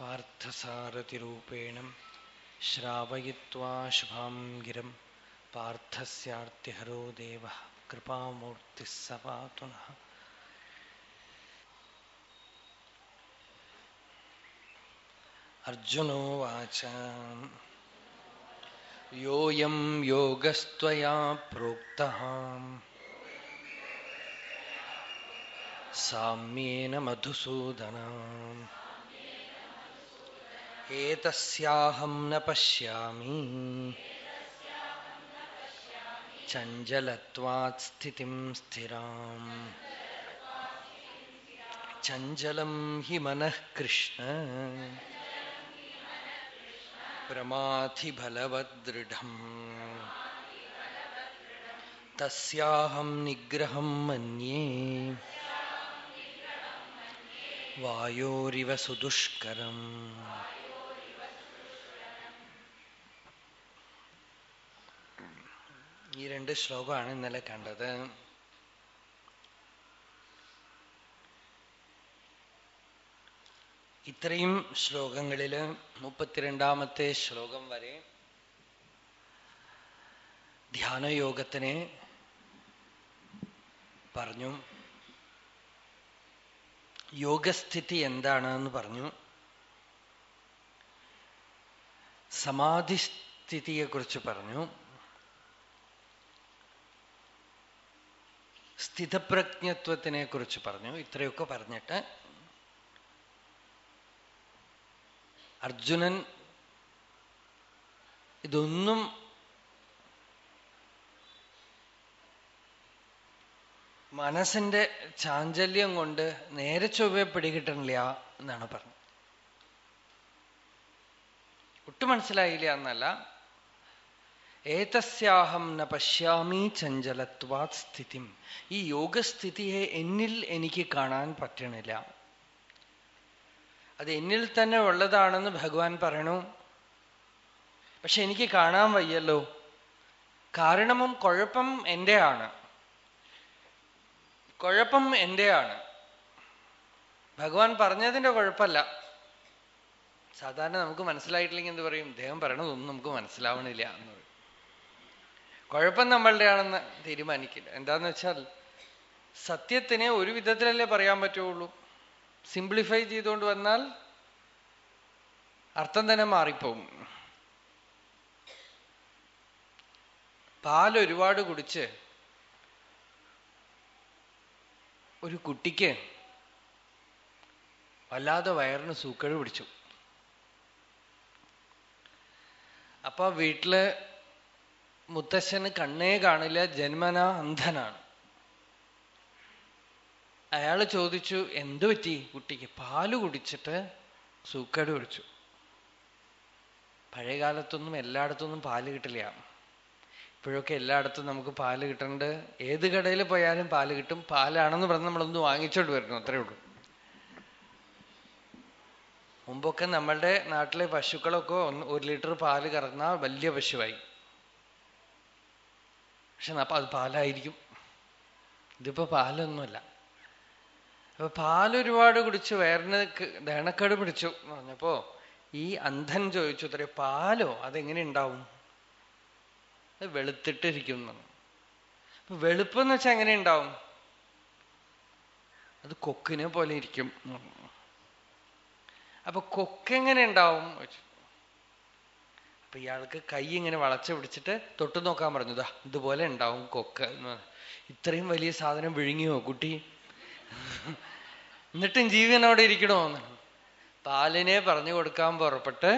पार्थसारथिरूपेण श्रावयित्वा शुभां गिरं पार्थस्यार्तिहरो देवः। कृपामूर्तिः स पातु नः। अर्जुनोवाच, योऽयं योगस्त्वया प्रोक्तः। साम्येन एतस्याहं न पश्यामि। चञ्चलत्वात् स्थितिं स्थिराम्। चञ्चलं हि मनः कृष्ण। प्रमाथिबलवदृढम्। तस्याहं निग्रहं मन्ये। वायोरिव सुदुष्करम्। ഈ രണ്ട് ശ്ലോകമാണ് ഇന്നലെ കണ്ടത്. ഇത്രയും ശ്ലോകങ്ങളിൽ മുപ്പത്തിരണ്ടാമത്തെ ശ്ലോകം വരെ ധ്യാനയോഗത്തിനെ പറഞ്ഞു. യോഗസ്ഥിതി എന്താണ് എന്ന് പറഞ്ഞു. സമാധിസ്ഥിതിയെക്കുറിച്ച് പറഞ്ഞു. സ്ഥിതപ്രജ്ഞത്വത്തിനെ കുറിച്ച് പറഞ്ഞു. ഇത്രയൊക്കെ പറഞ്ഞിട്ട് അർജുനൻ ഇതൊന്നും മനസ്സിന്റെ ചാഞ്ചല്യം കൊണ്ട് നേരെ ചൊവ്വെ പിടികിട്ടണില്ല എന്നാണ് പറഞ്ഞത്. ഒട്ടും മനസ്സിലായില്ല എന്നല്ല. ഏതസ്യാഹം ന പശ്യാമി ചഞ്ചലത്വാത് സ്ഥിതി. ഈ യോഗസ്ഥിതിയെ എന്നിൽ എനിക്ക് കാണാൻ പറ്റണില്ല. അത് എന്നിൽ തന്നെ ഉള്ളതാണെന്ന് ഭഗവാൻ പറയണു. പക്ഷെ എനിക്ക് കാണാൻ വയ്യല്ലോ. കാരണമും കുഴപ്പം എന്റെ ആണ് കുഴപ്പം എന്റെയാണ്. ഭഗവാൻ പറഞ്ഞതിന്റെ കുഴപ്പമല്ല സാധാരണ നമുക്ക് മനസ്സിലായിട്ടില്ലെങ്കിൽ എന്ത് പറയും? ദേഹം പറയണതൊന്നും നമുക്ക് മനസ്സിലാവണില്ല എന്ന് പറയും. കുഴപ്പം നമ്മളുടെയാണെന്ന് തീരുമാനിക്കില്ല. എന്താന്ന് വെച്ചാൽ സത്യത്തിനെ ഒരു വിധത്തിലല്ലേ പറയാൻ പറ്റുള്ളൂ? സിംപ്ലിഫൈ ചെയ്തുകൊണ്ട് വന്നാൽ അർത്ഥം തന്നെ മാറിപ്പോവും. പാൽ ഒരുപാട് കുടിച്ച് ഒരു കുട്ടിക്ക് വല്ലാതെ വയറിന് സൂക്കഴ് പിടിച്ചു. അപ്പൊ വീട്ടിൽ മുത്തശ്ശന് കണ്ണേ കാണില്ല ജന്മന അന്ധനാണ്. അയാൾ ചോദിച്ചു എന്തു പറ്റി? കുട്ടിക്ക് പാൽ കുടിച്ചിട്ട് സൂക്കേട് പിടിച്ചു. പഴയ കാലത്തൊന്നും എല്ലായിടത്തൊന്നും പാൽ കിട്ടില്ല. ഇപ്പോഴൊക്കെ എല്ലായിടത്തും നമുക്ക് പാൽ കിട്ടുന്നുണ്ട് ഏത് കടയിൽ പോയാലും പാൽ കിട്ടും. പാലാണെന്ന് പറഞ്ഞ് നമ്മളൊന്ന് വാങ്ങിച്ചോണ്ട് വരുന്നു അത്രേ ഉള്ളൂ. മുമ്പൊക്കെ നമ്മളുടെ നാട്ടിലെ പശുക്കളൊക്കെ ഒരു ലിറ്റർ പാൽ കറന്നാൽ വലിയ പശുവായി. പക്ഷെ അപ്പൊ അത് പാലായിരിക്കും. ഇതിപ്പോ പാലൊന്നുമല്ല. അപ്പൊ പാലൊരുപാട് കുടിച്ച് വയറിന് ദേണക്കേട് പിടിച്ചു. എന്ന് പറഞ്ഞപ്പോ ഈ അന്ധൻ ചോദിച്ചു അത്രേ പാലോ? അതെങ്ങനെ ഉണ്ടാവും അത് വെളുത്തിട്ടിരിക്കുന്നു. അപ്പൊ വെളുപ്പെന്ന് വെച്ചാൽ എങ്ങനെ ഉണ്ടാവും അത് കൊക്കിനെ പോലെ ഇരിക്കും. അപ്പൊ കൊക്കെങ്ങനെ ഉണ്ടാവും അപ്പൊ ഇയാൾക്ക് കൈ ഇങ്ങനെ വളച്ചു പിടിച്ചിട്ട് തൊട്ടു നോക്കാൻ പറഞ്ഞു പറഞ്ഞതാ ഇതുപോലെ ഉണ്ടാവും കൊക്ക്. ഇത്രയും വലിയ സാധനം വിഴുങ്ങിയോ കുട്ടി. എന്നിട്ടും ജീവൻ ഇരിക്കണോ ഇരിക്കണോന്ന് പാലിനെ പറഞ്ഞു കൊടുക്കാൻ പുറപ്പെട്ട്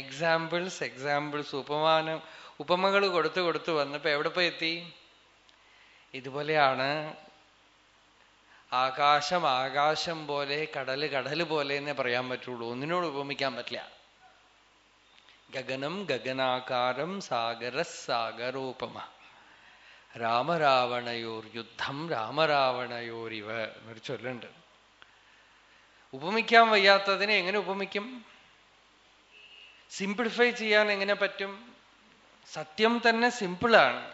എക്സാമ്പിൾസ് എക്സാമ്പിൾസ് ഉപമാനം ഉപമകൾ കൊടുത്തു കൊടുത്തു വന്നപ്പോ എവിടെ പോയി എത്തി? ഇതുപോലെയാണ് ആകാശം ആകാശം പോലെ കടൽ കടൽ പോലെ എന്നേ പറയാൻ പറ്റുള്ളൂ. ഒന്നിനോട് ഉപമിക്കാൻ പറ്റില്ല. ഗഗനം ഗഗനാകാരം സാഗര സാഗരോപമ. രാമരാവണയോർ യുദ്ധം രാമരാവണയോരിവ എന്നൊരു ചൊല്ലുണ്ട്. ഉപമിക്കാൻ വയ്യാത്തതിനെ എങ്ങനെ ഉപമിക്കും? സിംപ്ലിഫൈ ചെയ്യാൻ എങ്ങനെ പറ്റും? സത്യം തന്നെ സിമ്പിളാണ്.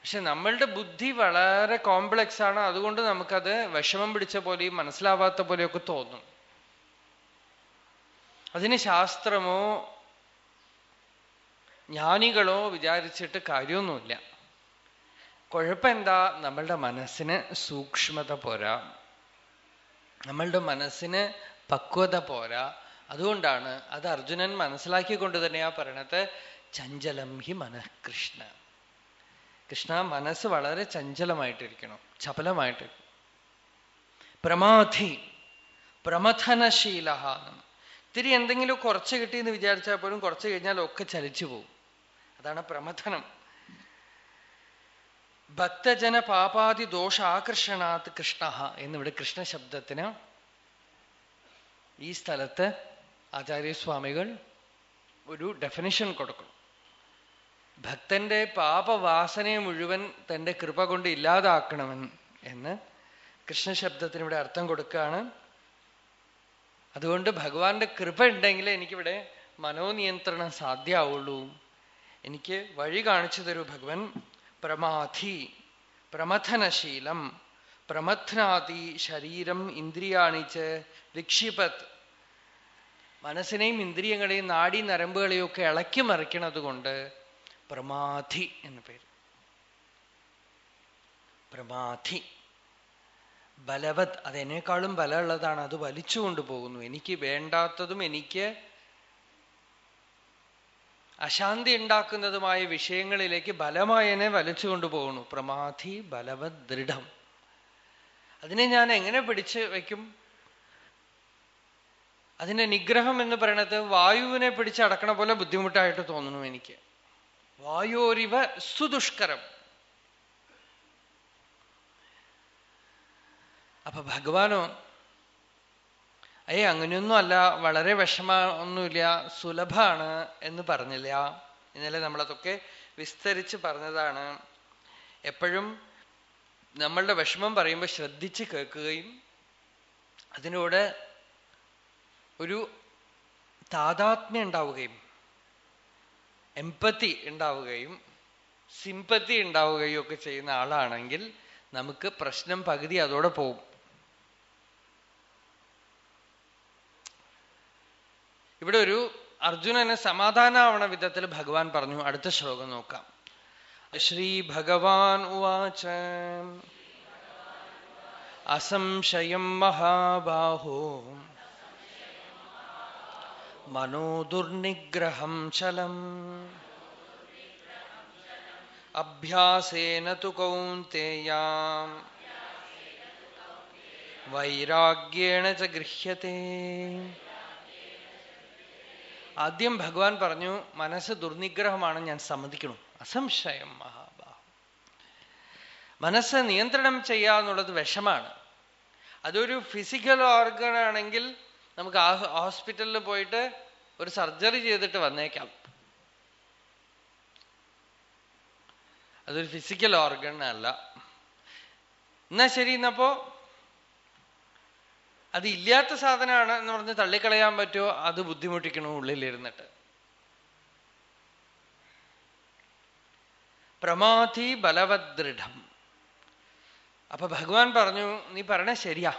പക്ഷെ നമ്മളുടെ ബുദ്ധി വളരെ കോംപ്ലക്സ് ആണ് അതുകൊണ്ട് നമുക്കത് വിഷമം പിടിച്ച പോലെയും മനസ്സിലാവാത്ത പോലെയൊക്കെ തോന്നും. അതിന് ശാസ്ത്രമോ ജ്ഞാനികളോ വിചാരിച്ചിട്ട് കാര്യമൊന്നുമില്ല. കുഴപ്പമെന്താ? നമ്മളുടെ മനസ്സിന് സൂക്ഷ്മത പോരാ. നമ്മളുടെ മനസ്സിന് പക്വത പോരാ. അതുകൊണ്ടാണ് അത് അർജുനൻ മനസ്സിലാക്കിക്കൊണ്ട് തന്നെയാ പറയണത് ചഞ്ചലം ഹി മനഃകൃഷ്ണ കൃഷ്ണ. മനസ്സ് വളരെ ചഞ്ചലമായിട്ടിരിക്കണം ചപലമായിട്ട് പ്രമാധി പ്രമഥനശീല ഇത്തിരി എന്തെങ്കിലും കുറച്ച് കിട്ടിയെന്ന് വിചാരിച്ചാൽ പോലും കുറച്ച് കഴിഞ്ഞാൽ ഒക്കെ ചലിച്ചു പോകും. അതാണ് പ്രമഥനം. ഭക്തജന പാപാതി ദോഷാകർഷണാത് കൃഷ്ണ എന്നിവിടെ കൃഷ്ണ ശബ്ദത്തിന് ഈ സ്ഥലത്ത് ആചാര്യസ്വാമികൾ ഒരു ഡെഫിനിഷൻ കൊടുക്കണം. ഭക്തന്റെ പാപവാസനയെ മുഴുവൻ തന്റെ കൃപ കൊണ്ട് ഇല്ലാതാക്കണമെന്ന് എന്ന് കൃഷ്ണ ശബ്ദത്തിന് ഇവിടെ അർത്ഥം കൊടുക്കുകയാണ്. അതുകൊണ്ട് ഭഗവാന്റെ കൃപ ഉണ്ടെങ്കിൽ എനിക്കിവിടെ മനോനിയന്ത്രണം സാധ്യമാവുള്ളൂ എനിക്ക് വഴി കാണിച്ചു തരൂ ഭഗവൻ പ്രമാധി പ്രമഥനശീലം പ്രമഥനാതി ശരീരം ഇന്ദ്രിയാണിച്ച് വിക്ഷിപത്. മനസ്സിനെയും ഇന്ദ്രിയങ്ങളെയും നാടി നരമ്പുകളെയും ഒക്കെ ഇളക്കി മറിക്കണത് കൊണ്ട് പ്രമാധി എന്ന പേര്. പ്രമാധി. ബലവത് അതെന്നേക്കാളും ബലമുള്ളതാണ്. അത് വലിച്ചു കൊണ്ടുപോകുന്നു എനിക്ക് വേണ്ടാത്തതും എനിക്ക് അശാന്തി ഉണ്ടാക്കുന്നതുമായ വിഷയങ്ങളിലേക്ക് ബലമായനെ വലിച്ചു കൊണ്ടുപോകണു പ്രമാധി ബലവത് ദൃഢം അതിനെ ഞാൻ എങ്ങനെ പിടിച്ച് വയ്ക്കും? അതിന്റെ നിഗ്രഹം എന്ന് പറയണത് വായുവിനെ പിടിച്ചടക്കണ പോലെ ബുദ്ധിമുട്ടായിട്ട് തോന്നുന്നു എനിക്ക്. വായോരിവ സുദുഷ്കരം. അപ്പൊ ഭഗവാനോ അയ്യ അങ്ങനെയൊന്നും അല്ല വളരെ വിഷമൊന്നുമില്ല സുലഭാണ് എന്ന് പറഞ്ഞില്ല. ഇന്നലെ നമ്മളതൊക്കെ വിസ്തരിച്ച് പറഞ്ഞതാണ്. എപ്പോഴും നമ്മളുടെ വിഷമം പറയുമ്പോൾ ശ്രദ്ധിച്ച് കേൾക്കുകയും അതിനോട് ഒരു താതാത്മ്യം ഉണ്ടാവുകയും എമ്പത്തി ഉണ്ടാവുകയും സിമ്പത്തി ഉണ്ടാവുകയും ഒക്കെ ചെയ്യുന്ന ആളാണെങ്കിൽ നമുക്ക് പ്രശ്നം പകുതി അതോടെ പോവും ഇവിടെ ഒരു അർജുനന് സമാധാനാവണ വിധത്തിൽ ഭഗവാൻ പറഞ്ഞു. അടുത്ത ശ്ലോകം നോക്കാം. ശ്രീ ഭഗവാൻ ഉവാച. അസംശയം മഹാബാഹോ. മനോ ദുർനിഗ്രഹം ചലം. അഭ്യാസേന തു കൗന്തേയാം. വൈരാഗ്യേണ ഗൃഹ്യത്തെ. ആദ്യം ഭഗവാൻ പറഞ്ഞു മനസ്സ് ദുർനിഗ്രഹമാണ് ഞാൻ സമ്മതിക്കണം അസംശയം മഹാബാഹു. മനസ്സ് നിയന്ത്രണം ചെയ്യാന്നുള്ളത് വിഷമാണ്. അതൊരു ഫിസിക്കൽ ഓർഗൺ ആണെങ്കിൽ നമുക്ക് ഹോസ്പിറ്റലിൽ പോയിട്ട് ഒരു സർജറി ചെയ്തിട്ട് വന്നേക്കാം. അതൊരു ഫിസിക്കൽ ഓർഗൺ അല്ല. എന്നാ ശരി എന്നപ്പോ അത് ഇല്ലാത്ത സാധനമാണ് എന്ന് പറഞ്ഞ് തള്ളിക്കളയാൻ പറ്റുമോ? അത് ബുദ്ധിമുട്ടിക്കണോ ഉള്ളിലിരുന്നിട്ട്? പ്രമാധി ബലവദൃഢം. അപ്പൊ ഭഗവാൻ പറഞ്ഞു നീ പറഞ്ഞ ശരിയാ.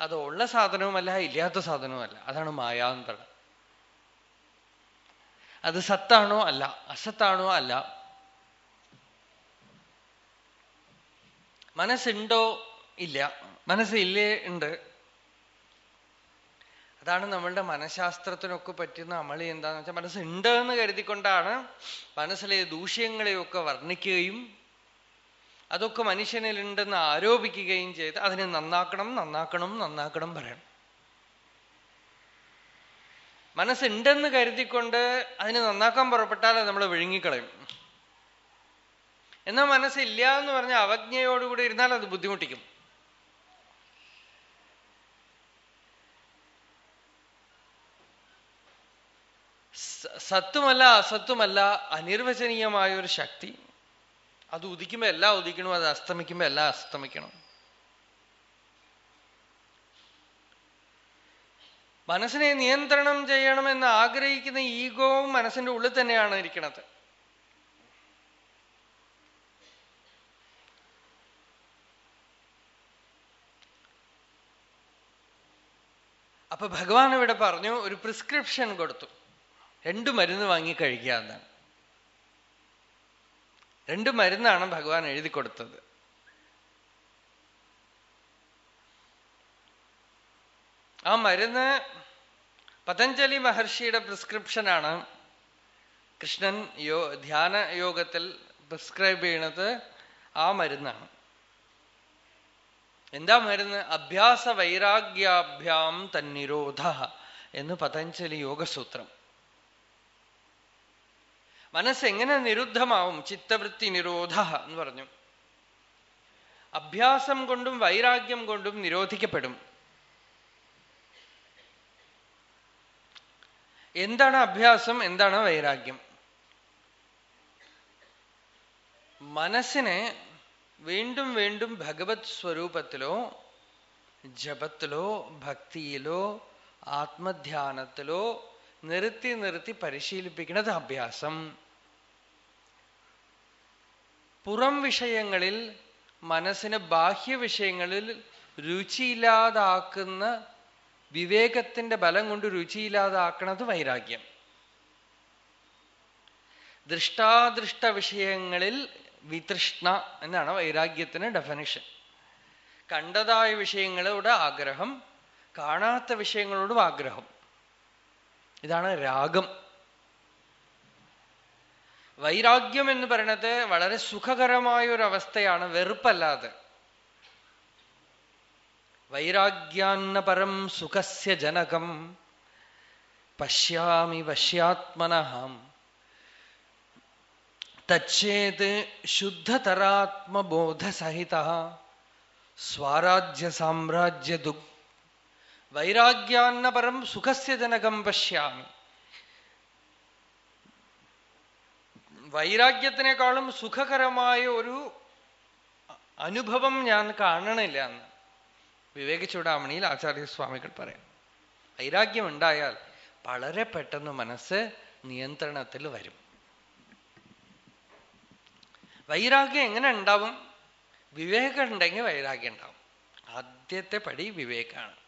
അത് ഉള്ള സാധനവുമല്ല ഇല്ലാത്ത സാധനവുമല്ല. അതാണ് മായാന്തരം. അത് സത്താണോ അല്ല അസത്താണോ അല്ല. മനസ്സുണ്ടോ? ഇല്ല. മനസ്സില്ലേ ഉണ്ട്. അതാണ് നമ്മളുടെ മനഃശാസ്ത്രത്തിനൊക്കെ പറ്റുന്ന അമളി എന്താന്ന് വെച്ചാൽ മനസ്സുണ്ട് എന്ന് കരുതിക്കൊണ്ടാണ് മനസ്സിലെ ദൂഷ്യങ്ങളെയൊക്കെ വർണിക്കുകയും അതൊക്കെ മനുഷ്യനിലുണ്ടെന്ന് ആരോപിക്കുകയും ചെയ്ത് അതിനെ നന്നാക്കണം നന്നാക്കണം നന്നാക്കണം പറയണം. മനസ്സുണ്ടെന്ന് കരുതിക്കൊണ്ട് അതിനെ നന്നാക്കാൻ പുറപ്പെട്ടാൽ നമ്മൾ വിഴുങ്ങിക്കളയും. എന്നാൽ മനസ്സില്ല എന്ന് പറഞ്ഞ അവജ്ഞയോടുകൂടി ഇരുന്നാൽ അത് ബുദ്ധിമുട്ടിക്കും. സത്വമല്ല അസത്വമല്ല അനിർവചനീയമായ ഒരു ശക്തി. അത് ഉദിക്കുമ്പോ എല്ലാം ഉദിക്കണം അത് അസ്തമിക്കുമ്പോ എല്ലാം അസ്തമിക്കണം. മനസ്സിനെ നിയന്ത്രണം ചെയ്യണമെന്ന് ആഗ്രഹിക്കുന്ന ഈഗോവും മനസ്സിന്റെ ഉള്ളിൽ തന്നെയാണ് ഇരിക്കുന്നത് അപ്പൊ ഭഗവാൻ ഇവിടെ പറഞ്ഞു ഒരു പ്രിസ്ക്രിപ്ഷൻ കൊടുത്തു. രണ്ടു മരുന്ന് വാങ്ങി കഴിക്കുക എന്നാണ്. രണ്ട് മരുന്നാണ് ഭഗവാൻ എഴുതി കൊടുത്തത്. ആ മരുന്ന് പതഞ്ജലി മഹർഷിയുടെ പ്രിസ്ക്രിപ്ഷനാണ്. കൃഷ്ണൻ യോ ധ്യാന യോഗത്തിൽ പ്രിസ്ക്രൈബ് ചെയ്യണത് ആ മരുന്നാണ്. എന്താ മരുന്ന്? അഭ്യാസ വൈരാഗ്യാഭ്യാം തന്നിരോധ എന്ന് പതഞ്ജലി യോഗസൂത്രം. മനസ്സെങ്ങനെ നിരുദ്ധമാവും? ചിത്തവൃത്തി നിരോധ എന്ന് പറഞ്ഞു. അഭ്യാസം കൊണ്ടും വൈരാഗ്യം കൊണ്ടും നിരോധിക്കപ്പെടും. എന്താണ് അഭ്യാസം? എന്താണ് വൈരാഗ്യം? മനസ്സിനെ വീണ്ടും വീണ്ടും ഭഗവത് സ്വരൂപത്തിലോ ജപത്തിലോ ഭക്തിയിലോ ആത്മധ്യാനത്തിലോ നിർത്തി നിർത്തി പരിശീലിപ്പിക്കുന്നത് അഭ്യാസം. പുറം വിഷയങ്ങളിൽ മനസ്സിന് ബാഹ്യ വിഷയങ്ങളിൽ രുചിയില്ലാതാക്കുന്ന വിവേകത്തിന്റെ ബലം കൊണ്ട് രുചിയില്ലാതാക്കണത് വൈരാഗ്യം. ദൃഷ്ടാദൃഷ്ട വിഷയങ്ങളിൽ വിതൃഷ്ണ എന്നാണ് വൈരാഗ്യത്തിന് ഡെഫനിഷൻ കണ്ടതായ വിഷയങ്ങളോട് ആഗ്രഹം കാണാത്ത വിഷയങ്ങളോടും ആഗ്രഹം. ഇതാണ് രാഗം. വൈരാഗ്യം എന്ന് പറയണത് വളരെ സുഖകരമായ ഒരു അവസ്ഥയാണ് വെറുപ്പല്ലാതെ. വൈരാഗ്യാന്ന പരം സുഖസ്യ ജനകം പശ്യാമി വശ്യാത്മനഹം തച്ചേത് ശുദ്ധതരാത്മബോധസഹിത സ്വാരാജ്യ സാമ്രാജ്യ ദുഃ വൈരാഗ്യാന്ന പരം സുഖസ്യ ജനകം പശ്യാമി. വൈരാഗ്യത്തിനേക്കാളും സുഖകരമായ ഒരു അനുഭവം ഞാൻ കാണണില്ല എന്ന് വിവേക ചൂടാമണിയിൽ ആചാര്യസ്വാമികൾ പറയാം. വൈരാഗ്യം ഉണ്ടായാൽ വളരെ പെട്ടെന്ന് മനസ്സ് നിയന്ത്രണത്തിൽ വരും. വൈരാഗ്യം എങ്ങനെ ഉണ്ടാവും? വിവേകം ഉണ്ടെങ്കിൽ വൈരാഗ്യം ഉണ്ടാവും. ആദ്യത്തെ പടി വിവേകാണ്.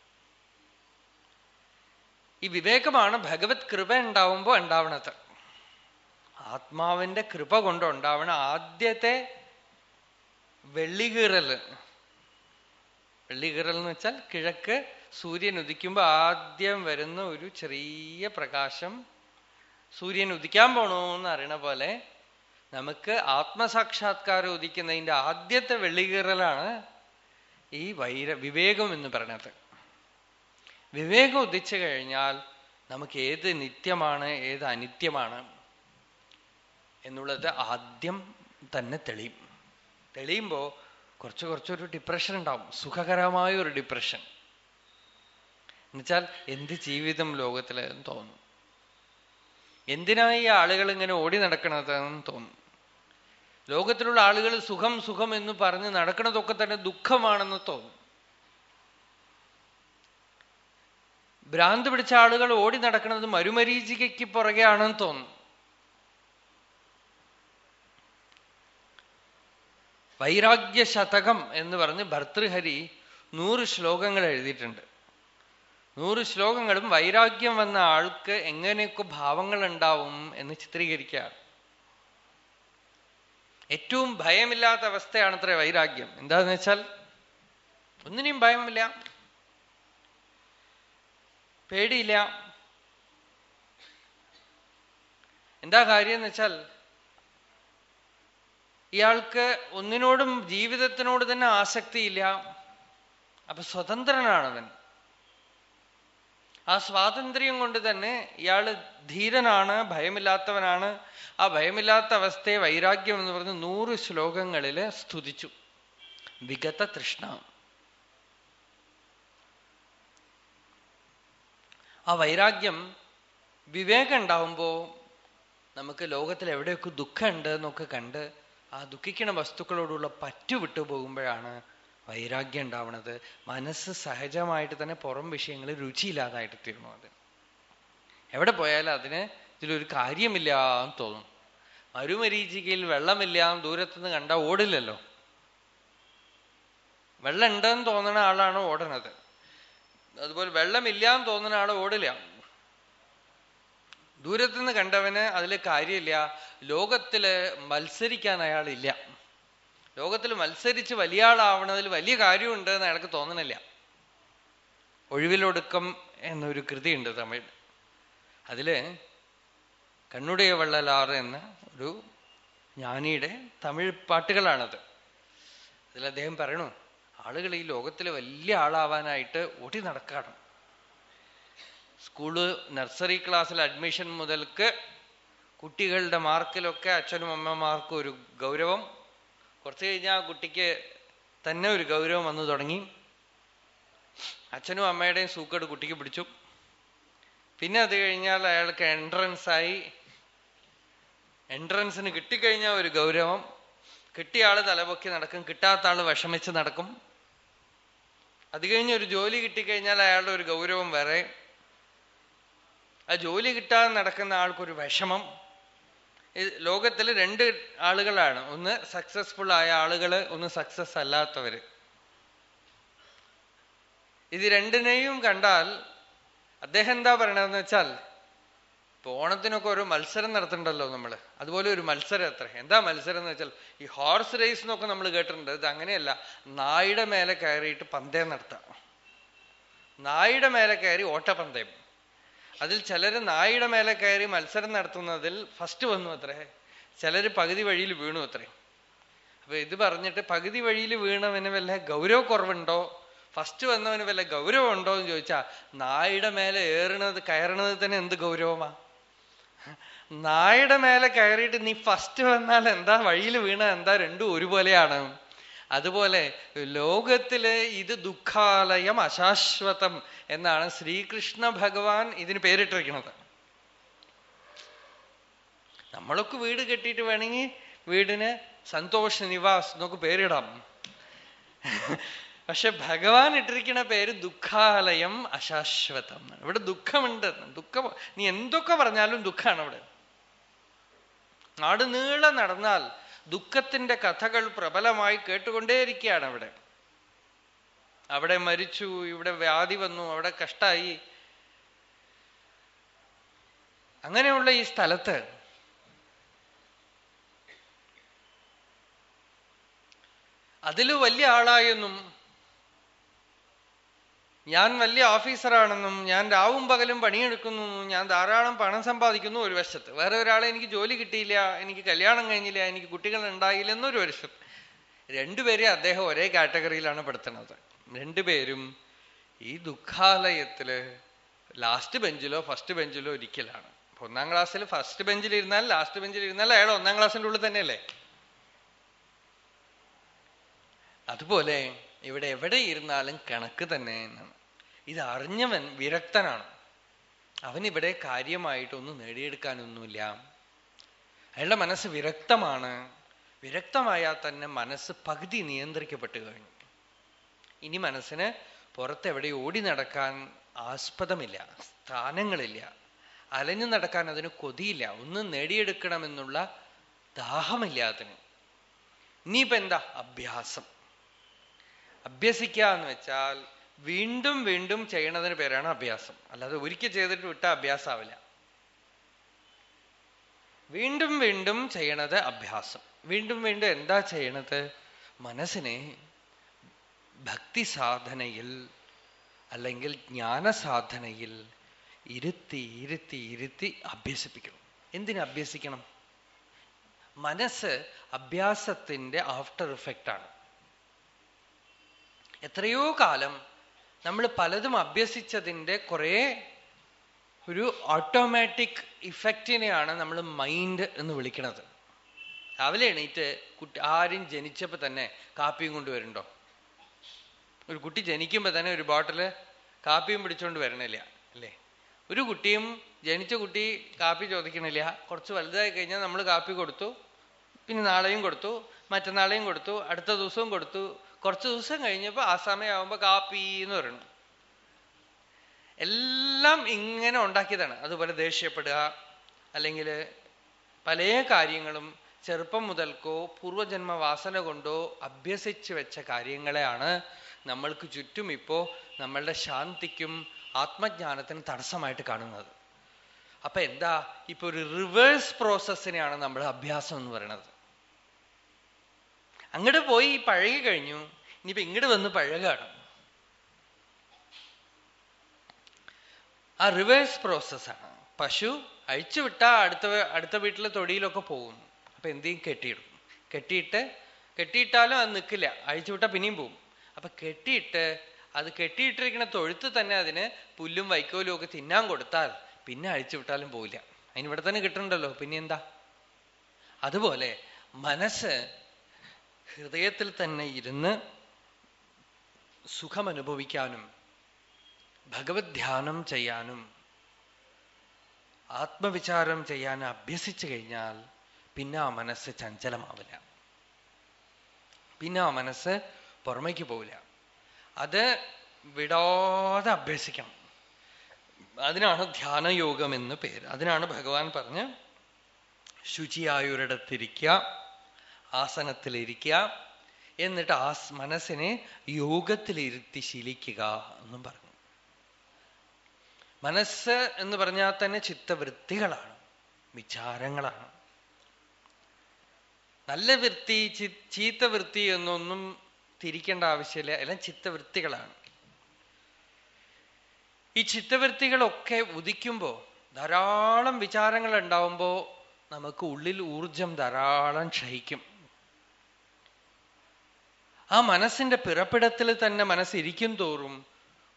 ഈ വിവേകമാണ് ഭഗവത് കൃപ ഉണ്ടാവുമ്പോൾ ഉണ്ടാവണത്. ആത്മാവിന്റെ കൃപ കൊണ്ട് ഉണ്ടാവണ ആദ്യത്തെ വെള്ളികീറൽ വെള്ളികീറൽ എന്ന് വെച്ചാൽ കിഴക്ക് സൂര്യൻ ഉദിക്കുമ്പോൾ ആദ്യം വരുന്ന ഒരു ചെറിയ പ്രകാശം സൂര്യൻ ഉദിക്കാൻ പോണോന്ന് അറിയണ പോലെ നമുക്ക് ആത്മസാക്ഷാത്കാരം ഉദിക്കുന്നതിന്റെ ആദ്യത്തെ വെള്ളികീറലാണ് ഈ വൈര വിവേകം എന്ന് പറയണത്. വിവേകം ഉദിച്ചു കഴിഞ്ഞാൽ നമുക്ക് ഏത് നിത്യമാണ് ഏത് അനിത്യമാണ് എന്നുള്ളത് ആദ്യം തന്നെ തെളിയും. തെളിയുമ്പോൾ കുറച്ച് കുറച്ചൊരു ഡിപ്രഷൻ ഉണ്ടാവും. സുഖകരമായ ഒരു ഡിപ്രഷൻ എന്നുവെച്ചാൽ എന്ത് ജീവിതം ലോകത്തിൽ എന്ന് തോന്നും. എന്തിനായി ആളുകൾ ഇങ്ങനെ ഓടി നടക്കണതെന്ന് തോന്നും. ലോകത്തിലുള്ള ആളുകൾ സുഖം സുഖം എന്ന് പറഞ്ഞ് നടക്കുന്നതൊക്കെ തന്നെ ദുഃഖമാണെന്ന് തോന്നും. ഭ്രാന്ത് പിടിച്ച ആളുകൾ ഓടി നടക്കുന്നത് മരുമരീചികയ്ക്ക് പുറകെയാണെന്ന് തോന്നുന്നു. വൈരാഗ്യ ശതകം എന്ന് പറഞ്ഞ് ഭർത്തൃഹരി നൂറ് ശ്ലോകങ്ങൾ എഴുതിയിട്ടുണ്ട്. നൂറ് ശ്ലോകങ്ങളും വൈരാഗ്യം വന്ന ആൾക്ക് എങ്ങനെയൊക്കെ ഭാവങ്ങൾ ഉണ്ടാവും എന്ന് ചിത്രീകരിക്കുകയാണ്. ഏറ്റവും ഭയമില്ലാത്ത അവസ്ഥയാണത്രേ വൈരാഗ്യം. എന്താന്ന് വെച്ചാൽ ഒന്നിനെയും ഭയമില്ല. പേടിയില്ല. എന്താ കാര്യം എന്ന് വെച്ചാൽ ഇയാൾക്ക് ഒന്നിനോടും ജീവിതത്തിനോട് തന്നെ ആസക്തിയില്ല. അപ്പൊ സ്വതന്ത്രനാണവൻ. ആ സ്വാതന്ത്ര്യം കൊണ്ട് തന്നെ ഇയാൾ ധീരനാണ് ഭയമില്ലാത്തവനാണ്. ആ ഭയമില്ലാത്ത അവസ്ഥയെ വൈരാഗ്യം എന്ന് പറഞ്ഞ് നൂറ് ശ്ലോകങ്ങളിൽ സ്തുതിച്ചു. വിഗത തൃഷ്ണ ആ വൈരാഗ്യം വിവേകം ഉണ്ടാവുമ്പോ നമുക്ക് ലോകത്തിൽ എവിടെയൊക്കെ ദുഃഖമുണ്ട് എന്നൊക്കെ കണ്ട് ആ ദുഃഖിക്കുന്ന വസ്തുക്കളോടുള്ള പറ്റു വിട്ടു പോകുമ്പോഴാണ് വൈരാഗ്യം ഉണ്ടാവണത്. മനസ്സ് സഹജമായിട്ട് തന്നെ പുറം വിഷയങ്ങൾ രുചിയില്ലാതായിട്ട് തീർന്നു അത്. എവിടെ പോയാലും അതിന് ഇതിലൊരു കാര്യമില്ല എന്ന് തോന്നും. മരുമരീചികയിൽ വെള്ളമില്ല എന്ന് ദൂരത്തുനിന്ന് കണ്ട ഓടില്ലല്ലോ. വെള്ളം ഉണ്ടെന്ന് തോന്നുന്ന ആളാണ് ഓടണത്. അതുപോലെ വെള്ളമില്ല എന്ന് തോന്നുന്ന ആളെ ഓടില്ല. ദൂരത്തുനിന്ന് കണ്ടവന് അതിൽ കാര്യമില്ല. ലോകത്തിൽ മത്സരിക്കാൻ അയാളില്ല. ലോകത്തിൽ മത്സരിച്ച് വലിയ ആളാവണതിൽ വലിയ കാര്യമുണ്ട് എന്ന് അയാൾക്ക് തോന്നണില്ല. ഒഴിവിലൊടുക്കം എന്നൊരു കൃതിയുണ്ട് തമിഴ്. അതിൽ കണ്ണുടയ വള്ളലാറ് എന്ന ഒരു ജ്ഞാനിയുടെ തമിഴ് പാട്ടുകളാണത്. അതിൽ അദ്ദേഹം പറയണു ആളുകൾ ഈ ലോകത്തിൽ വലിയ ആളാവാനായിട്ട് ഓടി നടക്കാണ്. സ്കൂൾ നഴ്സറി ക്ലാസ്സിൽ അഡ്മിഷൻ മുതൽക്ക് കുട്ടികളുടെ മാർക്കിലൊക്കെ അച്ഛനും അമ്മമാർക്കും ഒരു ഗൗരവം. കുറച്ച് കഴിഞ്ഞാൽ കുട്ടിക്ക് തന്നെ ഒരു ഗൗരവം വന്നു തുടങ്ങി. അച്ഛനും അമ്മയുടെയും സൂക്കേട് കുട്ടിക്ക് പിടിച്ചു. പിന്നെ അത് കഴിഞ്ഞാൽ അയാൾക്ക് എൻട്രൻസ് ആയി. എൻട്രൻസിന് കിട്ടിക്കഴിഞ്ഞാൽ ഒരു ഗൗരവം. കിട്ടിയ ആൾ തലപൊക്കി നടക്കും. കിട്ടാത്ത ആൾ വിഷമിച്ച് നടക്കും. അത് കഴിഞ്ഞ് ഒരു ജോലി കിട്ടിക്കഴിഞ്ഞാൽ അയാളുടെ ഒരു ഗൗരവം വേറെ. ആ ജോലി കിട്ടാതെ നടക്കുന്ന ആൾക്കൊരു വിഷമം. ലോകത്തിൽ രണ്ട് ആളുകളാണ്. ഒന്ന് സക്സസ്ഫുൾ ആയ ആളുകൾ ഒന്ന് സക്സസ് അല്ലാത്തവര്. ഇത് രണ്ടിനെയും കണ്ടാൽ അദ്ദേഹം എന്താ പറയണതെന്ന് വെച്ചാൽ ഇപ്പൊ ഓണത്തിനൊക്കെ ഒരു മത്സരം നടത്തണ്ടല്ലോ നമ്മൾ. അതുപോലെ ഒരു മത്സരം എത്ര എന്താ മത്സരം എന്ന് വെച്ചാൽ ഈ ഹോർസ് റേസ് എന്നൊക്കെ നമ്മൾ കേട്ടിട്ടുണ്ട്. ഇത് അങ്ങനെയല്ല. നായുടെ മേലെ കയറിയിട്ട് പന്തയം നടത്താം. നായുടെ മേലെ കയറി ഓട്ടപ്പന്തയം അതിൽ ചിലര് നായുടെ മേലെ കയറി മത്സരം നടത്തുന്നതിൽ ഫസ്റ്റ് വന്നു അത്രേ. ചിലര് പകുതി വഴിയിൽ വീണു അത്രേ. അപ്പൊ ഇത് പറഞ്ഞിട്ട് പകുതി വഴിയിൽ വീണവന് വല്ല ഗൗരവക്കുറവുണ്ടോ? ഫസ്റ്റ് വന്നവന് വല്ല ഗൗരവം ഉണ്ടോ എന്ന് ചോദിച്ചാ നായുടെ മേലെ ഏറണത് കയറണത് തന്നെ എന്ത് ഗൗരവമാ? നായുടെ മേലെ കയറിയിട്ട് നീ ഫസ്റ്റ് വന്നാൽ എന്താ? വഴിയിൽ വീണ എന്താ? രണ്ടും ഒരുപോലെയാണ്. അതുപോലെ ലോകത്തിൽ ഇത് ദുഃഖാലയം അശാശ്വതം എന്നാണ് ശ്രീകൃഷ്ണ ഭഗവാൻ ഇതിന് പേരിട്ടിരിക്കുന്നത്. നമ്മളൊക്കെ വീട് കെട്ടിയിട്ട് വേണമെങ്കിൽ വീടിന് സന്തോഷ് നിവാസ് എന്നൊക്കെ പേരിടാം. പക്ഷെ ഭഗവാൻ ഇട്ടിരിക്കുന്ന പേര് ദുഃഖാലയം അശാശ്വതം ഇവിടെ ദുഃഖമുണ്ട് ദുഃഖം നീ എന്തൊക്കെ പറഞ്ഞാലും ദുഃഖമാണ് അവിടെ. നാട് നീളെ നടന്നാൽ ദുഃഖത്തിന്റെ കഥകൾ പ്രബലമായി കേട്ടുകൊണ്ടേയിരിക്കുകയാണ് അവിടെ. അവിടെ മരിച്ചു ഇവിടെ വ്യാധി വന്നു അവിടെ കഷ്ടായി. അങ്ങനെയുള്ള ഈ സ്ഥലത്ത് അതിൽ വലിയ ആളായെന്നും ഞാൻ വലിയ ഓഫീസറാണെന്നും ഞാൻ രാവും പകലും പണിയെടുക്കുന്നു ഞാൻ ധാരാളം പണം സമ്പാദിക്കുന്നു ഒരു വശത്ത്. വേറെ ഒരാളെ എനിക്ക് ജോലി കിട്ടിയില്ല എനിക്ക് കല്യാണം കഴിഞ്ഞില്ല എനിക്ക് കുട്ടികൾ ഉണ്ടായില്ല എന്നൊരു വശത്ത്. രണ്ടുപേരെ അദ്ദേഹം ഒരേ കാറ്റഗറിയിലാണ് പെടുത്തുന്നത്. രണ്ടുപേരും ഈ ദുഃഖാലയത്തിൽ ലാസ്റ്റ് ബെഞ്ചിലോ ഫസ്റ്റ് ബെഞ്ചിലോ ഒരിക്കലാണ്. ഒന്നാം ക്ലാസ്സിൽ ഫസ്റ്റ് ബെഞ്ചിൽ ഇരുന്നാൽ ലാസ്റ്റ് ബെഞ്ചിൽ ഇരുന്നാൽ അയാൾ ഒന്നാം ക്ലാസ്സിന്റെ ഉള്ളിൽ തന്നെയല്ലേ? അതുപോലെ ഇവിടെ എവിടെ ഇരുന്നാലും കണക്ക് തന്നെ എന്നാണ്. ഇത് അറിഞ്ഞവൻ വിരക്തനാണ്. അവൻ ഇവിടെ കാര്യമായിട്ടൊന്നും നേടിയെടുക്കാനൊന്നുമില്ല. അയാളുടെ മനസ്സ് വിരക്തമാണ്. വിരക്തമായാൽ തന്നെ മനസ്സ് പകുതി നിയന്ത്രിക്കപ്പെട്ടു കഴിഞ്ഞു. ഇനി മനസ്സിന് പുറത്തെവിടെ ഓടി നടക്കാൻ ആസ്പദമില്ല സ്ഥാനങ്ങളില്ല. അലഞ്ഞു നടക്കാൻ അതിന് കൊതിയില്ല. ഒന്നും നേടിയെടുക്കണമെന്നുള്ള ദാഹമില്ല അതിന്. ഇനിയിപ്പോ എന്താ? അഭ്യാസം. അഭ്യസിക്കുക എന്ന് വെച്ചാൽ വീണ്ടും വീണ്ടും ചെയ്യണതിന് പേരാണ് അഭ്യാസം. അല്ലാതെ ഒരിക്കൽ ചെയ്തിട്ട് വിട്ട അഭ്യാസാവില്ല. വീണ്ടും വീണ്ടും ചെയ്യണത് അഭ്യാസം. വീണ്ടും വീണ്ടും എന്താ ചെയ്യണത്? മനസ്സിനെ ഭക്തി സാധനയിൽ അല്ലെങ്കിൽ ജ്ഞാനസാധനയിൽ ഇരുത്തി ഇരുത്തി ഇരുത്തി അഭ്യസിപ്പിക്കണം. എന്തിനു അഭ്യസിക്കണം? മനസ്സ് അഭ്യാസത്തിന്റെ ആഫ്റ്റർ ഇഫക്റ്റ് ആണ് എത്രയോ കാലം നമ്മൾ പലതും അഭ്യസിച്ചതിന്റെ കുറേ ഒരു ഓട്ടോമാറ്റിക് ഇഫക്റ്റിനെയാണ് നമ്മൾ മൈൻഡ് എന്ന് വിളിക്കുന്നത്. രാവിലെ എണീറ്റ് കുട്ടി ആരും ജനിച്ചപ്പോൾ തന്നെ കാപ്പിയും കൊണ്ടുവരുന്നുണ്ടോ ഒരു കുട്ടി ജനിക്കുമ്പോൾ തന്നെ ഒരു ബോട്ടിൽ കാപ്പിയും പിടിച്ചുകൊണ്ട് വരണില്ല അല്ലേ? ഒരു കുട്ടിയും ജനിച്ച കുട്ടി കാപ്പി ചോദിക്കണില്ല. കുറച്ച് വലുതായി കഴിഞ്ഞാൽ നമ്മൾ കാപ്പി കൊടുത്തു പിന്നെ നാളെയും കൊടുത്തു മറ്റന്നാളെയും കൊടുത്തു അടുത്ത ദിവസവും കൊടുത്തു കുറച്ച് ദിവസം കഴിഞ്ഞപ്പോൾ ആ സമയമാകുമ്പോൾ കാപ്പി എന്ന് പറയുന്നു. എല്ലാം ഇങ്ങനെ ഉണ്ടാക്കിയതാണ്. അതുപോലെ ദേഷ്യപ്പെടുക അല്ലെങ്കിൽ പല കാര്യങ്ങളും ചെറുപ്പം മുതൽക്കോ പൂർവജന്മ വാസന കൊണ്ടോ അഭ്യസിച്ചു വെച്ച കാര്യങ്ങളെയാണ് നമ്മൾക്ക് ചുറ്റും ഇപ്പോ നമ്മളുടെ ശാന്തിക്കും ആത്മജ്ഞാനത്തിനും തടസ്സമായിട്ട് കാണുന്നത്. അപ്പൊ എന്താ? ഇപ്പൊ ഒരു റിവേഴ്സ് പ്രോസസ്സിനെയാണ് നമ്മൾ അഭ്യാസം എന്ന് പറയുന്നത്. അങ്ങോട്ട് പോയി പഴകി കഴിഞ്ഞു. ഇനിയിപ്പോ ഇങ്ങോട്ട് വന്ന് പഴകാണ്. ആ റിവേഴ്സ് പ്രോസസ്സാണ് പശു അഴിച്ചു വിട്ട അടുത്ത അടുത്ത വീട്ടിലെ തൊടിയിലൊക്കെ പോകും. അപ്പൊ എന്തെയും കെട്ടിയിടും. കെട്ടിയിട്ട് കെട്ടിയിട്ടാലും അത് നിൽക്കില്ല അഴിച്ചു വിട്ടാൽ പിന്നെയും പോകും. അപ്പൊ കെട്ടിയിട്ട് അത് കെട്ടിയിട്ടിരിക്കുന്ന തൊഴുത്ത് തന്നെ അതിന് പുല്ലും വൈക്കോലും ഒക്കെ തിന്നാൻ കൊടുത്താൽ പിന്നെ അഴിച്ചു വിട്ടാലും പോവില്ല. അതിന് ഇവിടെ തന്നെ കിട്ടണ്ടല്ലോ. പിന്നെ എന്താ അതുപോലെ മനസ്സ് ഹൃദയത്തിൽ തന്നെ ഇരുന്ന് സുഖമനുഭവിക്കാനും ഭഗവത് ധ്യാനം ചെയ്യാനും ആത്മവിചാരം ചെയ്യാൻ അഭ്യസിച്ചു കഴിഞ്ഞാൽ പിന്നെ ആ മനസ്സ് ചഞ്ചലമാവില്ല. പിന്നെ ആ മനസ്സ് പുറമേക്ക് പോവില്ല. അത് വിടാതെ അഭ്യസിക്കണം. അതിനാണ് ധ്യാനയോഗം എന്ന് പേര്. അതിനാണ് ഭഗവാൻ പറഞ്ഞ് ശുചിയായൊരിടത്തിരിക്കുക ആസനത്തിലിരിക്കുക. എന്നിട്ട് ആ മനസ്സിനെ യോഗത്തിലിരുത്തി ശീലിക്കുക എന്നും പറഞ്ഞു. മനസ്സ് എന്ന് പറഞ്ഞാൽ തന്നെ ചിത്തവൃത്തികളാണ്. വിചാരങ്ങളാണ്. നല്ല വൃത്തി ചീത്ത വൃത്തി എന്നൊന്നും തിരിക്കേണ്ട ആവശ്യമില്ല. എല്ലാം ചിത്തവൃത്തികളാണ്. ഈ ചിത്തവൃത്തികളൊക്കെ ഉദിക്കുമ്പോൾ ധാരാളം വിചാരങ്ങൾ ഉണ്ടാവുമ്പോൾ നമുക്ക് ഉള്ളിൽ ഊർജം ധാരാളം ക്ഷയിക്കും. ആ മനസ്സിന്റെ പിറപ്പിടത്തിൽ തന്നെ മനസ്സിരിക്കും തോറും